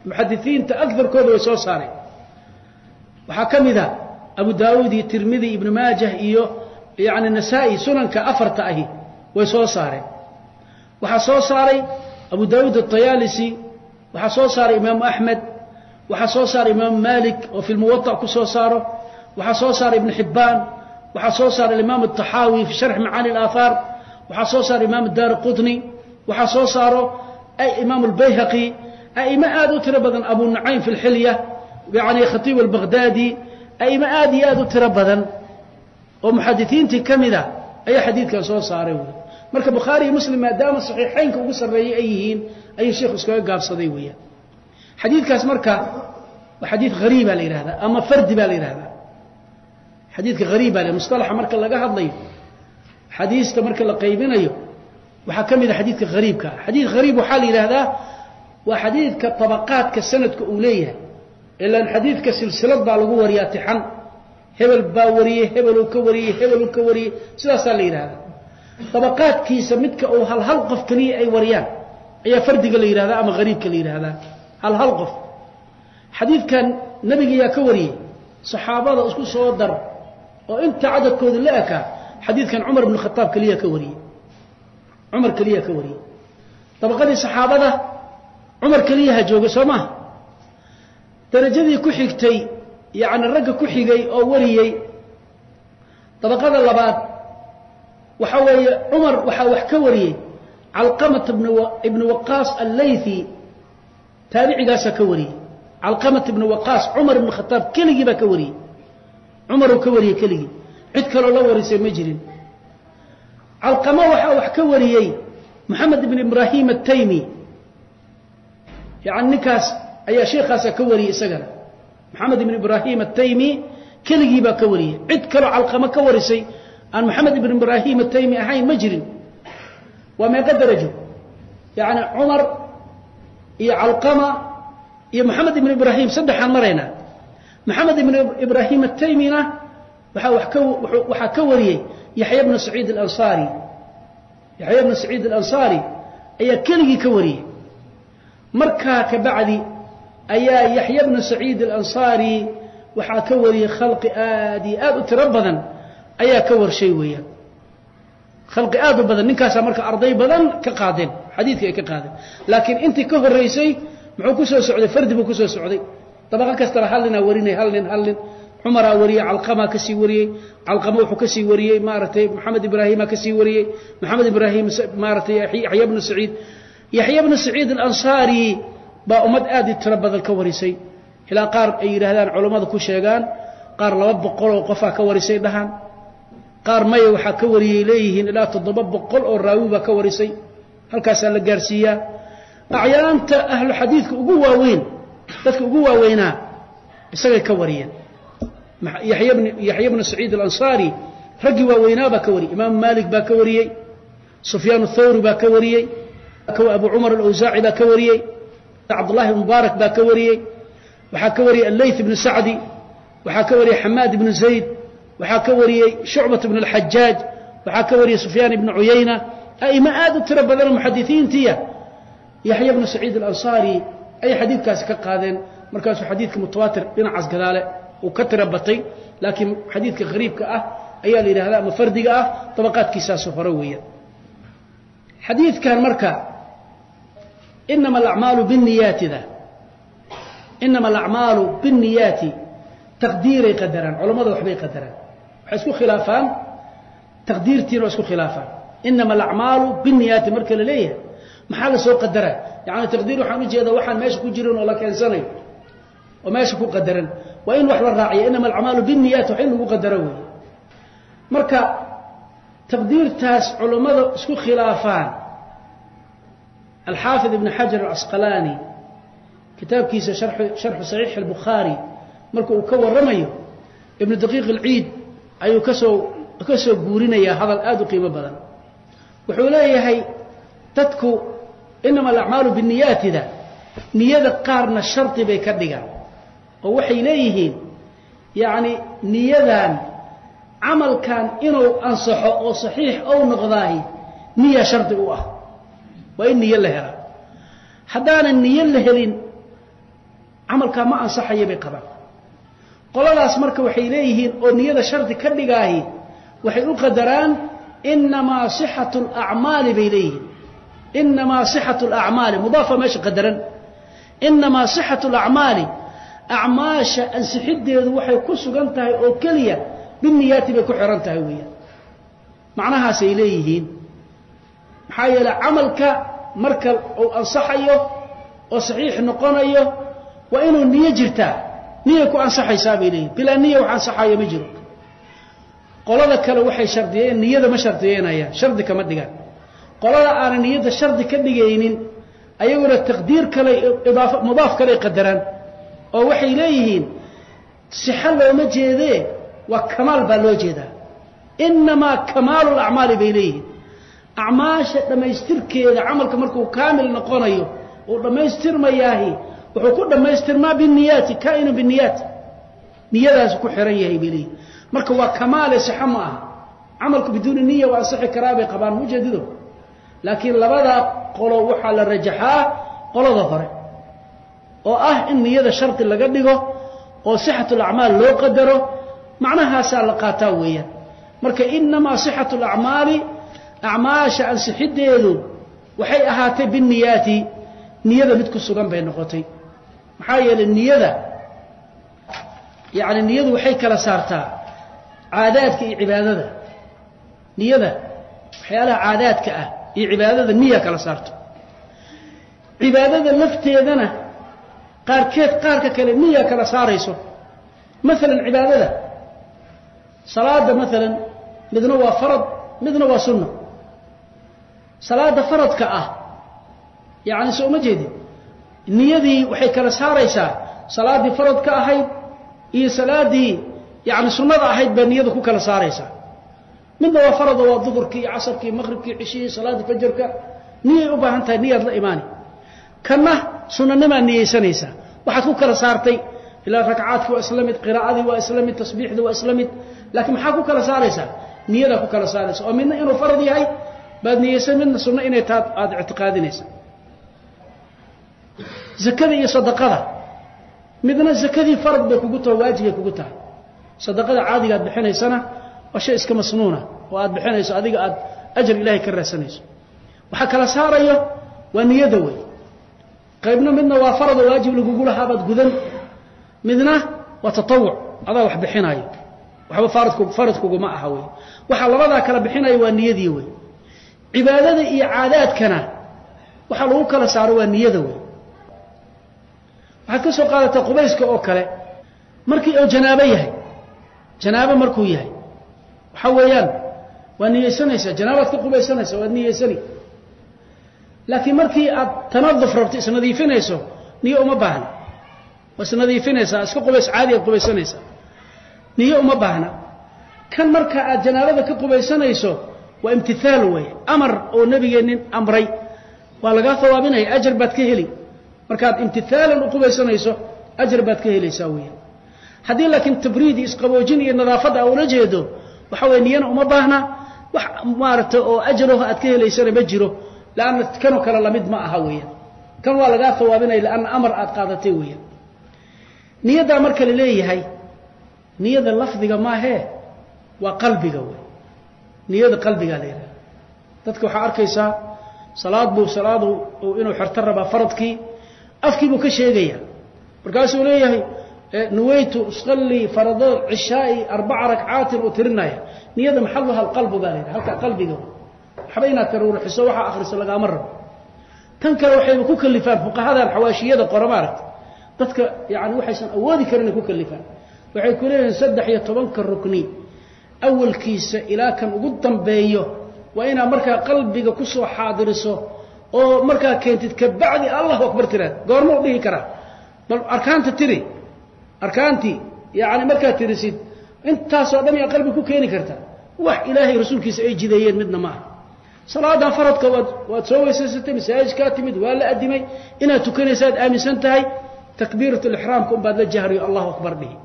muxadisiinta agarkooda way soo saareen. Waxaa ka mid a abu daawuud iyo tirmidi ibnu maajah iyo yani nasaa-i sunanka afarta ahi way soo saareen. Waxaa soo saaray abu daawuud atayaalisi waxaa soo saaray imaamu axmed waxaa soo saaray imaamu malik oo fi lmuwaطa ku soo saaro waxaa soo saaray ibnu xibbaan waxaa soo saaray imaam الطaxaawi fi sharxi macaani اlaahaar waxaa soo saaray imaam daari qutni waxaa soo saaro imaam اlbayhaqi a'imo aad u tiro badan abu nucaym fi اlxilya yani khatiib اlbaghdadi a'imo aad iyo aad u tiro badan oo muxadisiintii ka mida ayaa xadiidkan soo saaray wy marka bukhaari iyo muslim maadaama saxiixaynka ugu sarreeyey ay yihiin ayuu sheikhu iskaga gaabsaday weeyaan xadiidkaas marka waa xadiid hariiba la yidhahdaa ama fardi baa la yidhahdaa xadiidka hariibaa le musطalaxa marka laga hadlayo xadiista marka la qaybinayo waxaa ka mid a xadiidka hariibka xadiid hariib waxaa la yidhaahdaa waa xadiidka طabaqaadka sanadka uu leeyahay. Ilaan xadiidka silsilad baa lagu wariyaa tixan. Hebel baa wariyey hebeluu ka wariyey hebeluu ka wariyey sidaasaa la yidhahdaa dabaqaadkiisa midka uu hal hal qof keliya ay wariyaan ayaa fardiga la yidhahdaa ama hariibka la yidhahdaa hal hal qof. Xadiidkan nebigayaa ka wariyey saxaabada isku soo dar oo inta cadadkooda la ekaa xadiidkan cumar ibnu khataab keliya ka wariyey. Cumar keliya ka wariyey. Dabaqadii saxaabada cumar keliyaha jooga soo maha darajadii ku xigtay yacni ragga ku xigay oo wariyey dabaqada labaad waxaa weeye cumar waxaa wax ka wariyey calqamat ibnu waqaas allaythi taabicigaasaa ka wariyey. Calqamat ibnu waqaas cumar ibnu khataab keligii baa ka wariyey cumaruu ka wariyey keligii. Cid kaloo la warisay ma jirin. Calqamo waxaa wax ka wariyey moxamed ibn ibraahim ataymi yani ninkaas ayaa sheekhaasa ka wariyey isagana. Maxamed ibn ibraahim ataymi keligii baa ka wariyey. Cid kaloo calqamo ka warisay aan maxamed ibn ibraahim ataymi ahayn ma jirin. Waa meeqo darajo. Yani cumar iyo calqama iyo maxamed ibn ibraahim saddexaan maraynaa maxamed ibn ibraahim ataymina waxaa ka wariyey yaxya bna saciid alansaari yaxya bna saciid alansaari ayaa keligii ka wariyey markaa ka bacdi ayaa yaxya bna saciid alansaari waxaa ka wariyey khalqi aad iyo aad u tiro badan ayaa ka warshay weeyaan. Khalqi aad u badan ninkaasaa marka arday badan ka qaadeen xadiidka ay ka qaadeen. Laakiin intii ka horraysay muxuu ku soo socday fardi buu ku soo socday dabaqo kastaba hal ninaa warinay hal nin hal nin. Cumaraa wariyey calqamaa ka sii wariyey. Calqama wuxuu ka sii wariyey maaragtay maxamed ibraahimaa ka sii wariyey. Maxamed ibraahim maaratay yaxya bnu saciid. Yaxya bnu saciid alansaari baa ummad aad i tiro badan ka warisay. Ilaa qaar ay yidhaahdaan culammada ku sheegaan qaar laba boqol oo qofaa ka warisay dhahaan. Qaar maya waxaa ka wariyey leeyihiin ilaa toddoba boqol oo raawi baa ka warisay. Halkaasaa la gaarsiiyaa. Acyaanta ahlu xadiidka ugu waaweyn dadka ugu waaweynaa isagay ka wariyeen. Yaxya bnu saciid alansaari raggii waaweynaa baa ka wariyey. Imaamu maalik baa ka wariyey. Sufyaan athawri baa ka wariyey. Abu cumar alawsaaci baa ka wariyey. Cabdullahi mubaarak baa ka wariyey. Waxaa ka wariyey alleyth ibnu sacdi waxaa ka wariyey xamaad ibnu zayd. Waxaa ka wariyey shucbat ibnu alxajaaj waxaa ka wariyey sufyaan ibnu cuyayna a'imo aad u tiro badanoo muxadisiintiya yaxya bnu saciid alansaari ayay xadiidkaasi ka qaadeen. Markaasuu xadiidka mutawaatir dhinacaas gadaale uu ka tiro batay laakiin xadiidka hariibka ah ayaa la yidhahdaa ama fardiga ah dabaqaadkiisaasu hore weeyaan. Xadiidkan marka inama alacmaalu binniyaatida inama alacmaalu binniyaati taqdiiray qadaraan culammada waxbay qadaraan. Waxay isku khilaafaan taqdiirtiina waa isku khilaafaan. Inama alacmaalu binniyaati marka la leeyahay maxaa la soo qadaraa yani taqdiir waxaan u jeedaa waxaan meesha ku jirin oo la keensanayo oo meesha ku qadaran. Waa in wax la raaciya inama alacmaalu binniyaati wax lagu qadaro weeye. Marka taqdiirtaas culammada isku khilaafaan. Alxaafid ibn xajar alasqalaani kitaabkiisa sharxu saxiix albukhaari marka uu ka warramayo ibnu daqiiq alciid ayuu ka soo ka soo guurinayaa hadal aada u qiimo badan. Wuxuu leeyahay dadku inama alacmaalu biniyaatida niyada qaarna shardi bay ka dhigaan. Oo waxay leeyihiin yacni niyadan camalkan inuu ansaxo oo saxiix ou noqdaahi niya shardi u ah. Waa in niyo la helaa haddaanan niyo la helin camalkaa ma ansaxaya bay qabaan. Qoladaas marka waxay leeyihiin oo niyada shardi ka dhigaahi waxay u qadaraan inamaa sixatu alacmaali bay leeyihiin inamaa sixatu alacmaali mudaafa meesha qadaran inamaa sixatu alacmaali acmaasha ansixiddeedu waxay ku sugan tahay oo keliya biniyaati bay ku xihan tahay weeyaan macnahaasay leeyihiin maxaa yeeley camalka marka uu ansaxayo oo saxiix noqonayo waa inuu niyo jirtaa niyay ku ansaxaysaa bay leeyihiin bilaa niya wax ansaxayo ma jiro qolada kale qolada aanay niyadda shardi ka dhigaynin ayaguna taqdiir kale idaafo mudaaf kaley qadaraan oo waxay leeyihiin sixo looma jeedee waa kamaal baa loo jeedaa. Inamaa kamaalu lacmaali bay leeyihiin. Acmaasha dhammaystirkeeda camalka markuu kaamil noqonayo uu dhammaystirmayaahi wuxuu ku dhammaystirmaa biniyaati kaa'inu biniyaat niyadaasu ku xiran yahay bay leeyihiin marka waa kamaale saxo ma aha. Camalku biduuni niya waa ansixi karaa bay qabaan mujeedido laakiin labadaa qolo waxaa la rajaxaa qolada hore oo ah in niyada shardi laga dhigo oo sixatu lacmaal loo qadaro macnahaasaa la qaataa weeyaan. Marka inamaa sixatu lacmaali acmaasha ansixiddeedu waxay ahaatay biniyaati niyada mid ku sugan bay noqotay. Maxaa yeelay niyada yacni niyadu waxay kala saartaa caadaadka iyo cibaadada. Niyada waxyaalaha caadaadka ah iyo cibaadada niya kala saarto. Cibaadada lafteedana qaarkeed qaarka kale niya kala saarayso. Maalan cibaadada. Salaada maalan midna waa farad midna waa sunna. Salaada faradka ah yacni soo uma jeedin. Niyadii waxay kala saaraysaa. Salaaddii faradka ahayd iyo salaaddii yacni sunnada ahayd baa niyada ku kala saaraysaa midna waa farado waa duhurkii iyo casarkii maqribkii cishihii salaaddii fajarka. Niyay u baahan tahay niyaad la imaani. Kanna sunanimaa niyeysanaysaa waxaad ku kala saartay ilaa ragcaadki waa isla mid qiraa'adii waa isla mid tasbiixdii waa isla mid. Laakiin maxaa ku kala saaraysaa niyadaa ku kala saaraysa. Oo midna inuu farad yahay baad niyeysan midna sunno inay taa aada ictiqaadinaysa. Zakada iyo sadaqada. Midna zakadii farad bay kugu taho waajibay kugu tahay. Sadaqada caadiga aad bixinaysana waa shay iska masnuuna. Oo aad bixinayso adiga aad ajar ilaahay ka raadsanayso waxaa kala saarayo waa niyada wey qaybna midna waa farad oo waajib lagugu lahaabaad gudan. Midna waa tatawuc. Adaa wax bixinaayo. Waxba faradku faradkuguma aha wey waxaa labadaa kala bixinaya waa niyadii wey cibaadada iyo caadaadkana waxaa lagu kala saaro waa niyada wey waxaad ka soo qaadataa qubayska oo kale markii oo janaabo yahay janaabo markuu yahay waxaa weeyaan waa niyeysanaysaa janaabaad ka qubaysanaysaa waad niyeysani. Laakiin markii aad tanaduf rabto isnadiifinayso niyo uma baahna. Waa isnadiifinaysaa iska qubays caadi aad qubaysanaysaa. Niyo uma baahna. Kan marka aad janaabada ka qubaysanayso waa imtithaal weeye. Amar oo nebigeennin amray. Waa lagaa hawaabinaya ajar baad ka heli. Markaad imtithaalan u qubaysanayso ajar baad ka helaysaa weeyaan haddii laakiin tabriid iyo isqaboojin iyo nadaafadda a ula jeedo waxa weye niyana uma baahna. Wax maaragta oo ajaraho aad ka helaysana ma jiro. Lanna kanoo kale la mid ma aha weeyaan. Kan waa lagaa hawaabinaya lanna amar aad qaadatay weeyaan. Niyaddaa marka la leeyahay niyada lafdiga maahee waa qalbiga wey niyada qalbigaa la yidhaha dadka waxaa arkaysaa salaad buu salaadu inuu xerto rabaa faradkii afkii buu ka sheegaya markaasuu leeyahay nuweytu usallii farado cishaai arbaca rakcaatin uu tirinaya. Niyada maxaluha alqalbu baa la yidhaha halka qalbiga waxba inaad karuurixiso waxaa akhriso lagaama rabo. Tan kale waxayba ku kalifaan fuqahadan xawaashiyada qora maaragta. Dadka yani waxaysan awoodi karin ay ku kalifaan. Waxay ku leeyihiin saddex iyo tobanka rukni. Awalkiisa ilaa kan ugu dambeeyo waa inaad markaa qalbiga ku soo xaadiriso oo markaa keentid kabacdi allahu akbar tiraad. Goorma u dhihi karaa. Bal arkaanta tiri arkaantii yani markaad tirisid intaasoo dhan yaa qalbi ku keeni karta. Wax ilaahay rasuulkiisa ay jideeyeen midna ma aha salaadan faradka waad waad soo weysaysatay masaajidkaa timid waa la adimay inaad tukanaysaad aaminsan tahay takbiirat lixraamka unbaad la jahriyo allahu akbar dhihi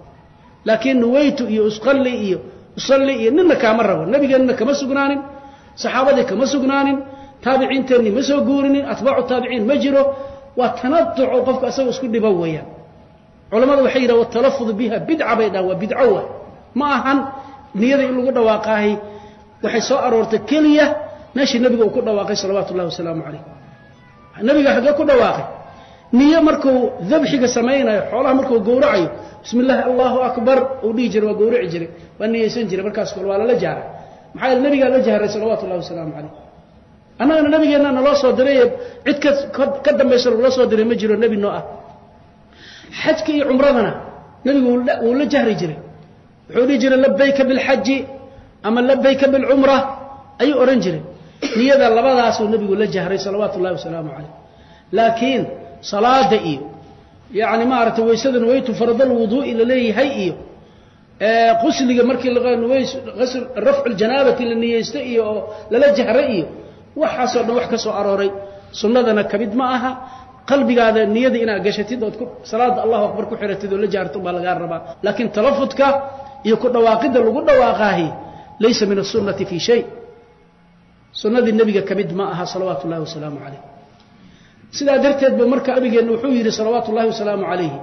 laakiin nuweytu iyo usqalli iyo usalli iyo nina kaama rabo nabigeenna kama sugnaanin saxaabadii kama sugnaanin taabiciinteenni ma soo guurinin atbaacu taabiciin ma jiro. Waa tanatuco qofku asaga isku dhibo weeyaan culamadu waxay yidhaha watalafudu biha bidca bay dhahan waa bidco wa ma ahan niyada in lagu dhawaaqaahay waxay soo aroortay keliya meeshii nabiga uu ku dhawaaqay salawaatu ullahi wasalaamu calayh. Nabiga xaggee ku dhawaaqay niyo markuu dabxiga samaynayo xoolaha markuu gowracayo bismi illaahi allahu akbar uu dhihi jiray waa gowraci jiray waa niyeysan jiray markaas kole waa lala jahray maxaa yeele nabigaa la jahray salawaatu ullahi wasalaamu calayh. Annagana nabigeenna naloo soo diray cid ka ka dambaysa lagula soo diray ma jiro nebi noo ah xajka iyo cumradana nebigu wuu la jahri jiray. Wuxuu dhihi jiray labayka bilxaji ama labayka bilcumra ayuu odhan jiray. Niyada labadaasuu nebigu la jahray salawaatu ullahi wasalaamu calayh. Laakiin salaada iyo yacni maaragtay weysadan weytu faradal wuduu'i la leeyahay iyo qusliga markii rafcu ljanaabati la niyeysto iyo oo lala jahro iyo waxaasoo dhan wax ka soo arooray. Sunnadana ka ma aha qalbigaada niyada inaad gashatid ood salaada allahu akbar ku xiratid oo la jaarto baa lagaa rabaa laakiin talafudka iyo ku dhawaaqidda lagu dhawaaqaahi laysa min aلsunnati fii shay sunnadii nebiga ka mid ma aha salawaatu ullahi wasalaamu calayh sidaa darteed ba marka nabigeenna wuxuu yidhi salawaatu ullahi wasalaamu calayhi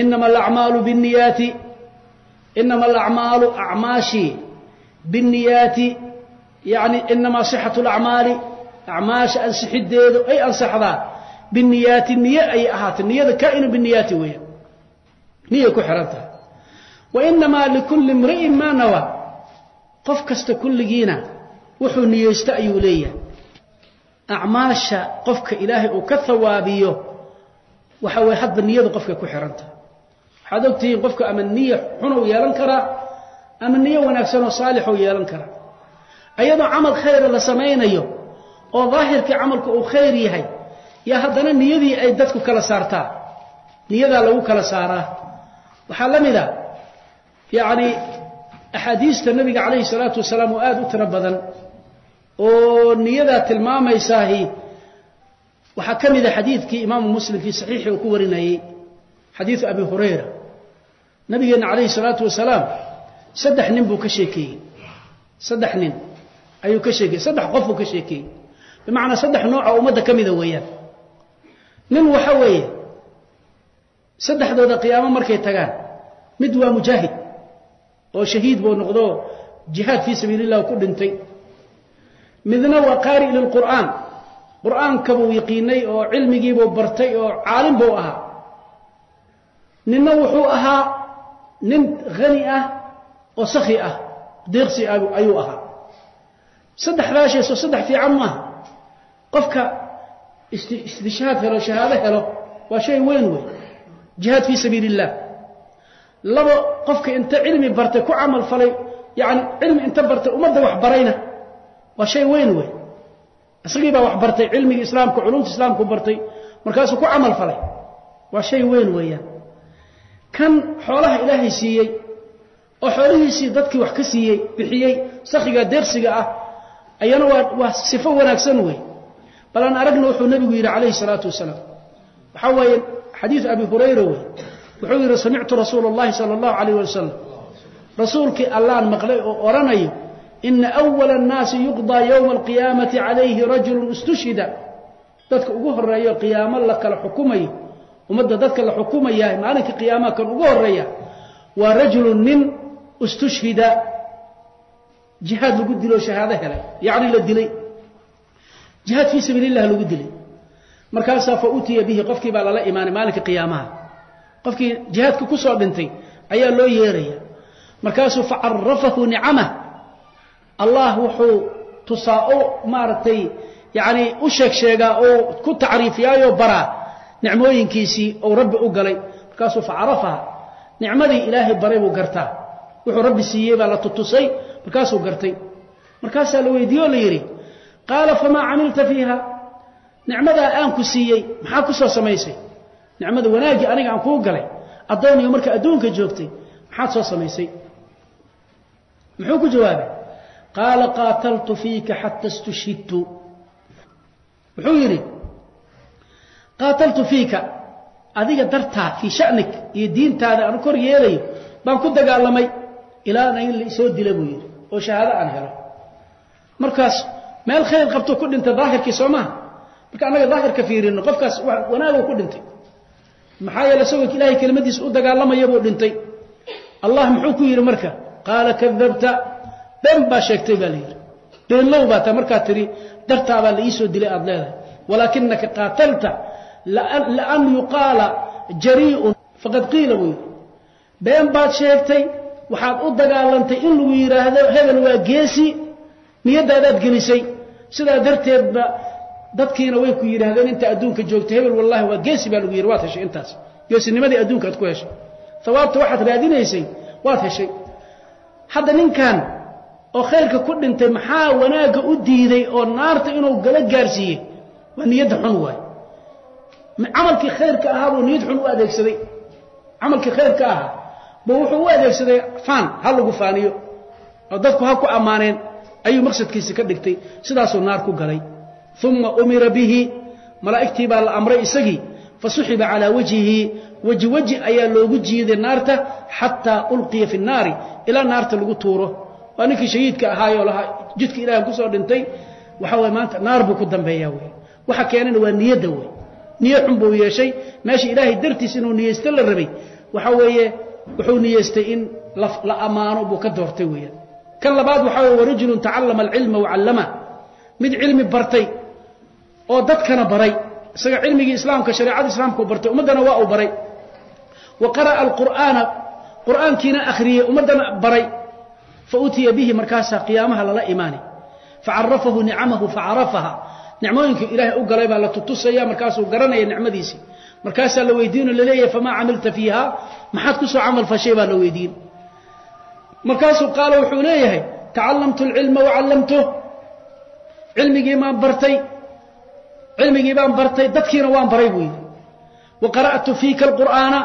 inama alacmaalu biاniyaati inama alacmaalu acmaashii biاniyaati yani inamaa sixatu اlacmaali acmaasha ansixiddeedu ay ansaxdaa biniyaati niye ayay ahaatay. Niyada kaa'inu biniyaati weeyaan niyay ku xihan tahay. Wa inamaa likulli imri'in maa nawaa qof kasta kulligiina wuxuu niyeysto ayuu leeyahay. Acmaasha qofka ilaahay uu ka hawaabiyo waxa weye hadba niyadu qofkay ku xihan tahay. Waxaad ogtihiin qofka ama niya xunuu yeelan karaa ama niyo wanaagsanoo saalixuu yeelan karaa. Ayadoo camal khayra la samaynayo oo daahirkii camalku uu khayr yahay yaa haddana niyadii ay dadku kala saartaa? Niyadaa lagu kala saaraa? Waxaa la mid a yacni axaadiista nabiga calayhi salaatu wasalaam oo aada u tiro badan oo niyadaa tilmaamaysaahi waxaa ka mid a xadiidkii imaamu muslim fii saxiixi uu ku warinayey xadiidu abi hurayra. Nabigeenna calayhi salaatu wasalaam saddex nin buu ka sheekeeyey. Saddex nin ayuu ka sheekeyey saddex qof buu ka sheekeeyey. Bimacnaa saddex nooca ummadda ka mida weeyaan nin waxa weeye saddexdooda qiyaamo markay tagaan mid waa mujaahid oo shahiid buu noqdo jihaad fii sabiili illah ku dhintay. Midna waa qaari lilqur'aan qur'aanka buu yaqiinay oo cilmigiibuu bartay oo caalim buu ahaa. Ninna wuxuu ahaa nin hani ah oo sakhi ah deeqsi ayuu ahaa. Saddexdaasheesoo saddex fiican maaha. Qofka istishhaad helo shahaado helo waa shay weyn wey jihaad fii sabiili illah labo qofka inta cilmi bartay ku camal falay yani cilmi inta bartay ummadda wax barayna waa shay weyn wey isagii baa wax bartay cilmigii islaamka culumta islaamku bartay markaasuu ku camal falay. Waa shay weyn weeyaan. Kan xoolaha ilaahay siiyey oo xoolihiisii dadkii wax ka siiyey bixiyey sakhiga deeqsiga ah ayana waa sifo wanaagsan wey bal aan aragna wuxuu nebigu yidhi calayhi salaatu wasalaam. Waxaa weeye xadiid abi hurayra wey wuxuu yidhi samictu rasuula اllahi sala اllahu alayh wasalam rasuulkii allaan maqlay oo odhanayo ina awala annaasi yuqdaa yowma alqiyaamati calayhi rajulu istushhida. Dadka ugu horeeyo qiyaamo la kala xukumayo ummadda dadka la xukumayaa maalinka qiyaamaha kan ugu horreeya waa rajulu nin istushhida. Jihaad lagu dilo shahaado helay yacni la dilay jihaad fii sabiili illah lagu dilay. Markaasaa fa utiya bihi qofkii baa lala imaanay maalinka qiyaamaha. Qofkii jihaadka ku soo dhintay ayaa loo yeeraya. Markaasuu facarafahu nicamah allah wuxuu tusaa oo maaragtay yacni u sheeg sheegaa oo ku tacriifiyaayoo baraa nicmooyinkiisii ou rabbi u galay. Markaasuu facarafaha nicmadii ilaahay baray buu gartaa. Wuxuu rabbi siiyey baa la tutusay markaasuu gartay. Markaasaa la weydiiye la yidhi qaala famaa camilta fiiha? Nicmadaa aan ku siiyey maxaa ku soo samaysay? Nicmada wanaaggii aniga aan kuu galay addooniga marka adduunka joogtay maxaad soo samaysay? Muxuu ku jawaabay? Qaala qaataltu fiika xata istushhidtu wuxuu yidhi qaataltu fiika adiga dartaa fii shanik iyo diintaada aan kor yeelayo baan ku dagaalamay ilaana in la isoo dila buu yidhi oo shahaado aan helo. Markaas meel khayr qabto ku dhintay daahirkii soo marka annaga daahirka fiirino qofkaas wanaaguu ku dhintay. Maxaa yeele isagoo ilaahay kelimadiisa u dagaalamaya dhintay. Allah muxuu ku yidhi marka qaala kadabta. Been baa sheegtay baa la yidhi. Beenlow baa ta markaa tidhi dartaabaa la iisoo dilay aad leedahay. Walaakinaka qaatalta laan yuqaala jarii'un. Faqad qiila buu yidhi. Been baad sheegtay waxaad u dagaalantay in lagu yidhaahdo hebel waa geesi niyaddaadaad gelisay sidaa darteedba dadkiina way ku yidhaahdeen inta adduunka joogta hebel wallahi waa geesi baa lagu yidhi waad heshay intaas. Geesinimadii adduunka aad ku heshay. Sawaabta waxaad raadinaysay waad heshay. Hadda ninkan oo khayrka ku dhintay maxaa wanaagga u diiday oo naarta inuu gala gaarsiiyey? Waa niyadda xun waay. Camalkii khayrka ahaa niyad xun u adeegsaday. Camalkii khayrka ahaa ba wuxuu u adeegsaday faan ha lagu faaniyo. Oo dadku ha ku ammaaneen ayuu maqsadkiisi ka dhigtay sidaasuu naar ku galay. Uma umira bihi malaa'igtii baa la amray isagii fasuxiba calaa wajhihi weji weji ayaa loogu jiiday naarta xataa ulqiya fi nnaari ilaa naarta lagu tuuro. Waa ninkii shahiidka ahaayoo lahaa jidka ilaah ku soo dhintay waxa way maanta naar buu ku dambeeyaa wey waxa keenana waa niyadda wey niyo xun buu yeeshay meesha ilaahay dartiis inuu niyeysto la rabay. Waxa weeye wuxuu niyeystay in la ammaano buu ka doortay weeyaan kan labaad waxaa weye warajulun tacallama alcilma wacallama mid cilmi bartay oo dadkana baray. Isaga cilmigii islaamka shareecada islaamka u bartay ummaddana waa uu baray. Wa qara'a alqur'aana qur'aankiina akhriyey ummaddana baray. Fa utiya bihi markaasaa qiyaamaha lala imaanay. Facarafahu nicamahu facarafaha nicmooyinka ilaahay u galay baa la tutusaya markaasuu garanaya nicmadiisii markaasaa la weydiino la leeyahay famaa camilta fiiha maxaad ku soo camal fashay baa la weydiin markaasuu qaala wuxuu leeyahay tacallamtu alcilma wacallamtuh cilmigii baan bartay cilmigii baan bartay dadkiina waan baray buu yidhi wa qara'tu fiika alqur'aana.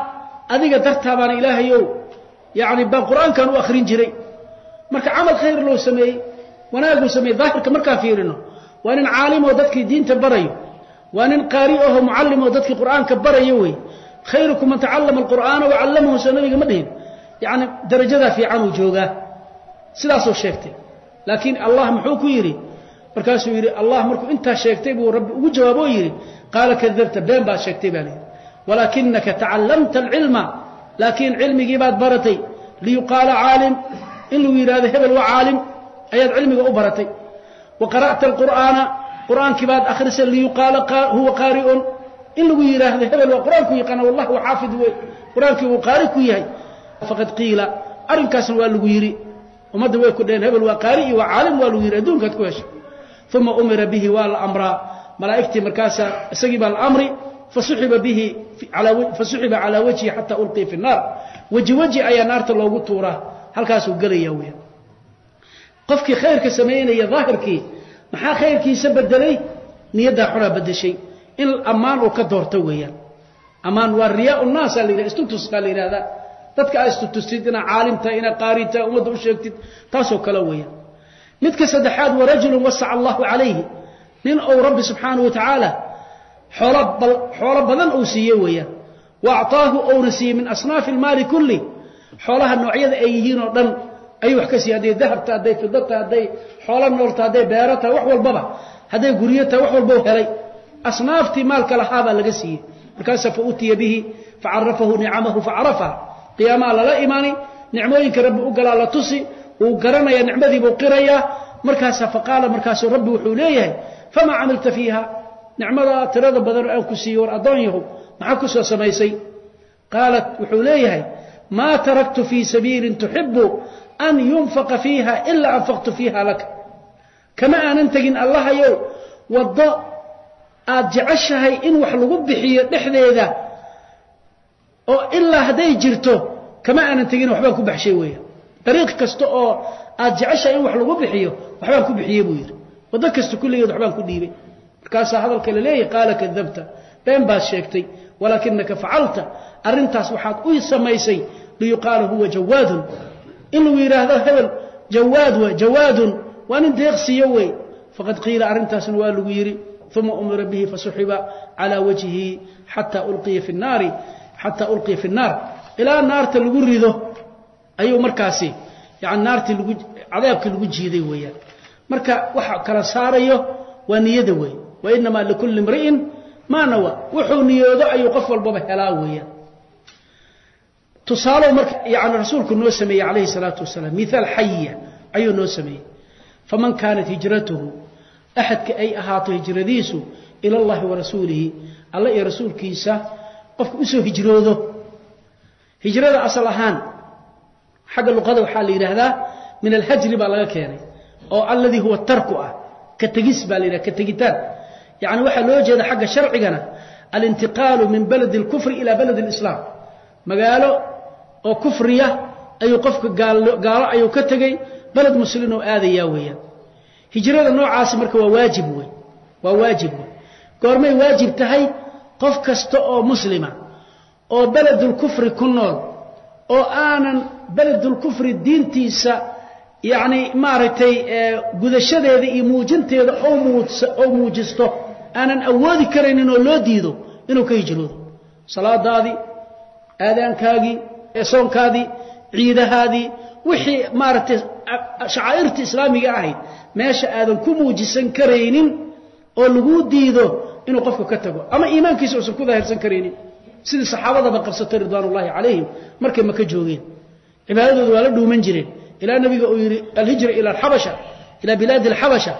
Adiga dartaa baana ilaahayow yacni baan qur'aankan u akhrin jiray. Marka camal khayr loo sameeyey wanaaguu sameeyey daahirka markaan fiirino. Waa nin caalim oo dadkii diinta barayo. Waa nin qaari aho mucallim oo dadkii qur'aanka barayo wey khayrukum man tacallama alqur'aana wacallamahu soo nabiga ma dhihin yacni darajadaa fiicanuu joogaa. Sidaasuu sheegtay. Laakiin allah muxuu ku yidhi? Markaasuu yidhi allah markuu intaa sheegtay buu rabbi ugu jawaaboo yidhi. Qaala kadabta been baad sheegtay baa layidhi walaakinaka tacallamta alcilma laakiin cilmigii baad baratay. Liyuqaala caalim. In lagu yidhahdo hebel waa caalim ayaad cilmiga u baratay. Wa qara'ta alqur'aana. Qur'aankii baad akhrisay liyuqaala huwa qaari'un. In lagu yidhaahdo hebel waa qur'aanku yaqaana wallah waa xaafid wey qur'aankii uu qaari ku yahay faqad qiila arrinkaasna waa lagu yidhi. Ummadda way ku dheheen hebel waa qaari iyo waa caalim waa lagu yidhi adduunkaad ku heshay uma umira bihi waa la amraa. Malaa'igtii markaasaa isagii baa la amri fasuxiba bihi fasuxiba calaa wajhi xataa ulqiya fi nnaar weji weji ayaa naarta loogu tuuraa halkaasuu gelaya weeyaan qofkii khayrka samaynaya daahirkii maxaa khayrkiisa bedelay niyaddaa xunaa bedeshay in ammaan uu ka doorto weeyaan. Ammaan waa riyaa naasa la yidhah istutus baa la yidhahdaa dadka aa istutustid inaad caalim tahay inaad qaari tahay ummadda u sheegtid taasoo kale weeyaan. Midka saddexaad wa rajulun wasaca allahu calayhi. Nin ou rabbi subxaanahu wa tacaala xoolo badan uu siiye weeyaan. Wa acطaahu ouna siiyey min asnaafi ilmaali kulli. Xoolaha noocyada ay yihiin oo dhan ayuu wax ka siiyey. Hadday dahabta hadday fidata hadday xoolo noolta hadday beero wax walbaba. Hadday guryo wax walbou helay. Asnaaftii maalka lahaabaa laga siiyey. Markaasa fa utiya bihi facarafahu nicamahu facarafaha qiyaamaha lala imaani nicmooyinka rabbi u galaa la tusi wuu garanaya nicmadiibuu qirayaa markaasa faqaala markaasu rabbi wuxuu leeyahay famaa camilta fiiha? Nicmada tirada badan aan ku siiyey war addoon yahow maxaa ku soo samaysay? Qaalat wuxuu leeyahay maa taraktu fii sabiilin tuxibu an yunfaqa fiiha ilaa anfaqtu fiiha laka kama aanan tegin allahayow waddo aad jeceshahay in wax lagu bixiyo dhexdeeda oo ilaa hadday jirto kama aanan tegin waxbaan ku baxshay weeya. Dariiq kasta oo aad jeceshahay in wax lagu bixiyo waxbaan ku bixiyey buu yidhi. Waddo kasta kulligeed waxbaan ku dhiibay. Markaasaa hadalka la leeyahy qaala kadabta. Been baad sheegtay walaakinaka facalta arrintaas waxaad u samaysay liyuqaala huwa jawaadun. In yidhaahdo hebel jawaad w jawaadun. Waa nin deeqsiyo wey faqad qiila arrintaasna waa lagu yidhi uma umira bihi fasuxiba calaa wajhihi xataa ulqiya fi naari xataa ulqiya fi nnaar ilaa naarta lagu rido ayuu markaasi naartii cadaabkii lagu jiiday weeyaan. Marka waxa kala saarayo waa niyada weey. Wa inamaa likulli imri'in maa wuxuu niyoodo ayuu qof walbaba helaa weeyaan. Tusaalow marka yani rasuulku noo sameeyey calayhi salaatu wasalaam mihaal xaya ayuu noo sameeyey. Faman kaanat hijratuhu axadka ay ahaato hijradiisu ila allahi wa rasuulihi alla iyo rasuulkiisa qofka u soo hijroodo. Hijrada asal ahaan xagga luqada waxaa la yidhaahdaa min alhajri baa laga keenay oo alladii huwa tarku ah ka tegis baa la yidhahda ka tegitaan. Yacni waxaa loo jeeda xagga sharcigana alintiqaalu min baladi اlkufri ila baladi اlislaam magaalo oo kufriya ayuu qofka gaalo ayuu ka tegey baled muslin oo aadayaa weeyaan. Hijrada noocaasi marka waa waajib wey waa waajib wey goormay waajib tahay qof kasta oo muslima oo beledulkufri ku nool oo aanan beledulkufri diintiisa yacni maaragtay gudashadeeda iyo muujinteeda oo muujisto aanan awoodi karaynin oo loo diido inuu ka hijroodo salaadaadii aadaankaagii soonkaadii ciidahaadii wixii maaragtay shacaa'irta islaamiga ahayd meesha aadan ku muujisan karaynin oo laguu diido inuu qofku ka tago. Ama iimaankiisa uusan ku daahirsan karaynin sidii saxaabadaba qabsatay ridwaan ullaahi calayhim. Markay maka joogeen. Cibaadadooda waa la dhuuman jireen. Ilaa nabiga uu yidhi alhijra ila alxabasha. Ilaa bilaadi alxabasha.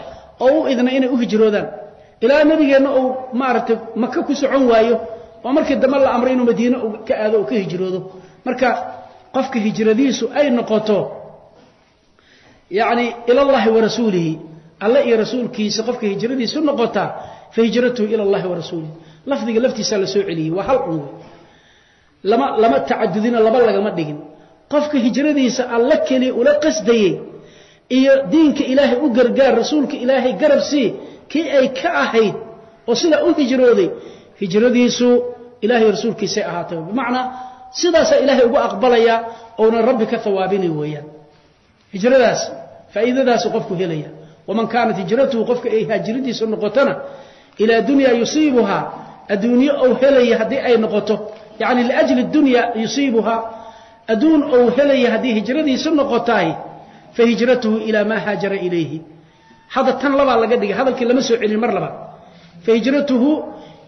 Oo u idna inay u hijroodaan. Ilaa nabigeenna uu maaragtay maka ku socon waayo. Oo markii dambe la amray inuu madiine ka aado oo ka hijroodo. Marka qofka hijradiisu ay noqoto yacni ila allahi wa rasuulihi alle iyo rasuulkiisa qofka hijradiisu noqotaa fa hijratuhu ila allahi wa rasuulihi lafdiga laftiisaa la soo celiyey waa hal un wey lama lama tacadudina laba lagama dhigin qofka hijradiisa alla keliya ula qasdayey iyo diinka ilaahay u gargaar rasuulka ilaahay garab sii kii ay ka ahayd oo sidaa u hijrooday hijradiisu ilahay rasuulkiisay ahaatay bimacnaa sidaasaa ilaahay ugu aqbalayaa ouna rabbi ka hawaabinay weeyaan hijradaas faa'iidadaasu qofku helaya waman kaanat hijratuhu qofka ay haajiradiisu noqotona ilaa dunya yusiibuhaa adduunye ou helaya haddii ay noqoto. Yacni liajli dunya yusiibuhaa adduun ou helaya haddii hijradiisu noqotaay fa hijratuhu ilaa maa haajara ilayhi. Hadda tan labaa laga dhigay hadalkii lama soo celin mar labaad. Fa hijratuhu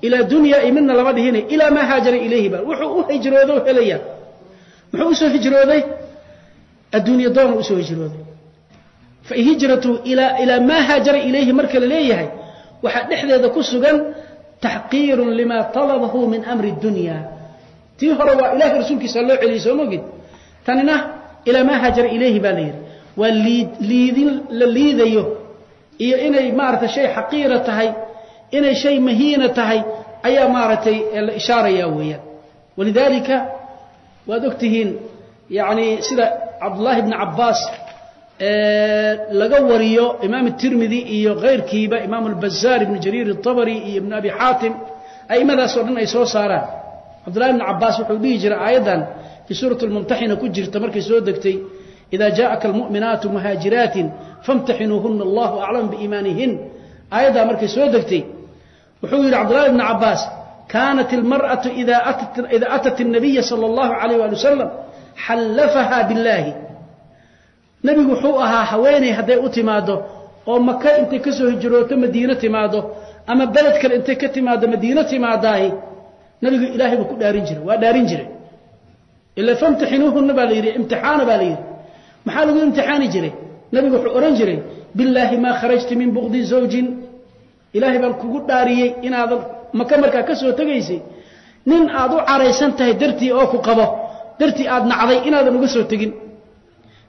ilaa dunya midna lama dhihina ilaa maa haajara ilayhi ba. Wuxuu u hijroodo helaya muxuu u soo hijrooday? Adduunya doona u soo hijrooday. Fa hijratuhu ilaa maa haajara ilayhi marka la leeyahay waxaa dhexdeeda ku sugan taxqiirun lima talabahu min amri dunya. Tii hore waa ilahay rasuulkiisa loo celiyey soo mogid tanina ilaa maa haajara ilayhi baa la yidhi. Waa liidin la liidayo. Iyo inay maaragtay shay xaqiira tahay inay shay mahiina tahay ayaa maaragtay la ishaaraya weeyaan. Walidaalika waad og tihiin yacni sida cabdullaahi bni cabbaas laga wariyo imaam الtirmidi iyo kayrkiiba imaam اlbazaar ibn jariir الطabri iyo ibn abi xaatim aimadaasoo dhan ay soo saaraan cabdullahi bn cabaas wuxuu dhihi jiray aayaddan fii suuraة اlmumtaxina ku jirta markay soo degtay ida jaءaka اlmuؤminaatu muhaajiraatin famtaxinuuhuna allahu aclam biiimaanihin aayaddaa markay soo degtay wuxuu yidhi cabdullahi bn cabaas kaanat اlmarأaةu ida atat الnabiya salى اllahu عalيh ali wasalam xallafaha biاllahi nebigu wuxuu ahaa haweeney hadday u timaaddo oo maka intay ka soo hijrooto madiino timaaddo ama beled kale intay ka timaaddo madiino timaadaahi nebigu ilaahay buu ku dhaarin jiray waa dhaarin jiray. Ila famtaxinuuhunna baa la yidhi imtixaana baa la yidhi. Maxaa lagu imtixaani jiray? Nebigu wuxuu odhan jiray billaahi maa kharajti min bukdi zawjin. Ilaahay baan kugu dhaariyey inaadan maka markaa ka soo tegaysay. Nin aad u caraysan tahay dartii oo ku qabo dartii aad nacday inaadan uga soo tegin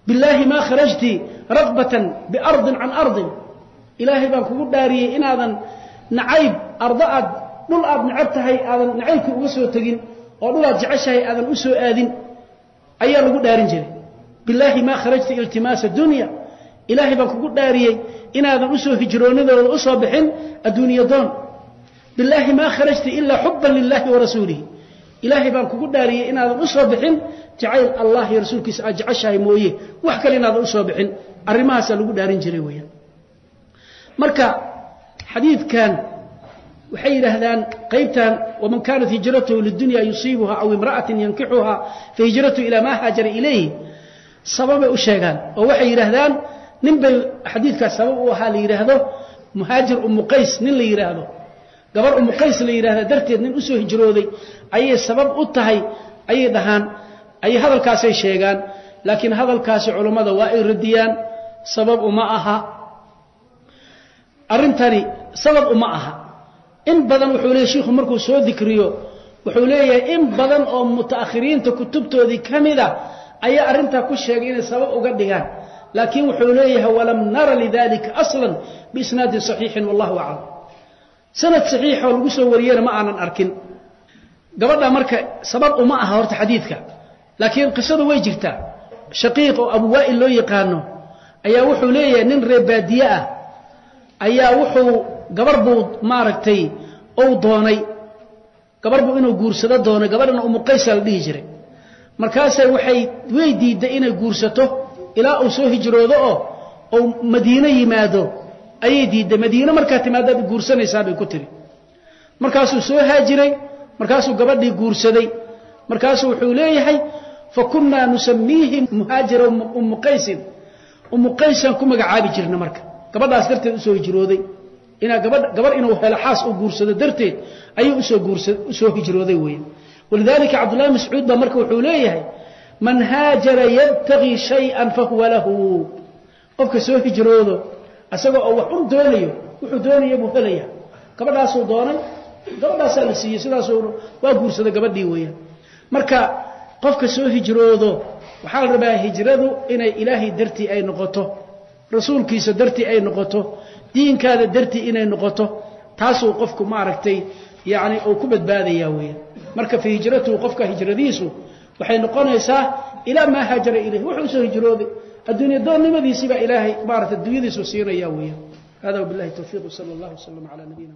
billaahi maa kharajti ragbatan biardin can ardin. Ilaahay baan kugu dhaariyey inaadan nacayb ardo aad dhul aad necab tahay aadan nacaybkii uga soo tegin oo dhul aad jeceshahay aadan u soo aadin ayaa lagu dhaarin jiray. Billaahi maa kharajta iltimaasa dunya ilaahay baan kugu dhaariyey inaadan u soo hijroonadooda u soo bixin adduuniya doon. Billaahi maa kharajta ilaa xuban lilahi wa rasuulihi. Ilaahay baan kugu dhaariyey inaadan u soo bixin jacayl allah iyo rasuulkiisa aad jeceshahay mooye. Wax kale inaadan u soo bixin arrimahaasaa lagu dhaarin jiray weyaan marka xadiidkan waxay yidhaahdaan qaybtan waman kaanat hijratuhu lidunya yusiibuha aw imra'atin yankixuha fa hijratuhu ilaa maa haajara ilayhi. Sababay u sheegaan oo waxay yidhaahdaan nin bay xadiidkaas sabab u ahaa la yidhaahdo muhaajir umu nin la yidhaahdo. Gabar umu la yidhahda darteed nin u soo hijrooday ayay sabab u tahay ayay dhahaan ayay hadalkaasay sheegaan laakiin hadalkaasi culammada waa ay radiyaan sabab uma aha. Arrintani sabab uma aha. In badan wuxuu leeyahy shiikhu markuu soo dikriyo wuxuu leeyahay in badan oo muta'akhiriinta kutubtoodii ka mida ayaa arrintaa ku sheegay inay sabab uga dhigaan. Laakiin wuxuu leeyahay walam nara lidalika aslan biisnaadin saxiixin wallahu aclam. Sanad saxiixoo lagu soo wariyana ma aanan arkin. Gabadha marka sabab uma aha horta xadiidka laakiin qisadu way jirtaa. Shaqiiq oo abu waa'il loo yaqaano ayaa wuxuu leeyahay nin reebaadiye ah ayaa wuxuu gabar buu maaragtay ou doonay. Gabar buu inuu guursado doonay gabadhana umuqaysa la dhihi jiray. Markaasay waxay way diidday inay guursato ilaa uu soo hijroodo oo ou madiine yimaado. Ayay diidday madiine markaa timaadaad guursanaysaa bay ku tiri. Markaasuu soo haajiray markaasuu gabadhii guursaday. Markaasuu wuxuu leeyahay fa kunnaa nusamiihi muhaajira ummu qaysin. Ummu qaysaan ku magacaabi jirna marka. Gabadhaas darteed u soo hijrooday. Inaa gabarh inuu helo xaas u guursado darteed ayuu u soo hijrooday weeye walidalika cabdullahi mascuud baa marka wuxuu leeyahay man haajara yabtagii shay-an fahuwa lahu. Qofka soo hijroodo isagoo oo wax un doonayo wuxuu doonaya buu helaya gabadhaasuu doonay gabadhaasaa la siiyey sidaasuu waa guursada gabadhii weeyaan qofka soo hijroodo waxaa la rabaa hijradu inay ilaahay dartii ay noqoto rasuulkiisa dartii ay noqoto diinkaada dartii inay noqoto taasuu qofku maaragtay yacni uu ku badbaadaya weeyaan marka fa hijratuhu qofka hijradiisu waxay noqonaysaa ilaa maa haajara ilayh wuxuu soo hijrooday. Adduunya doonnimadiisii baa ilaahay maaragtay dunyadiisu siinaya weeyaan hada wabillahi tawfiiq sala allah wasalam calaa nabiyina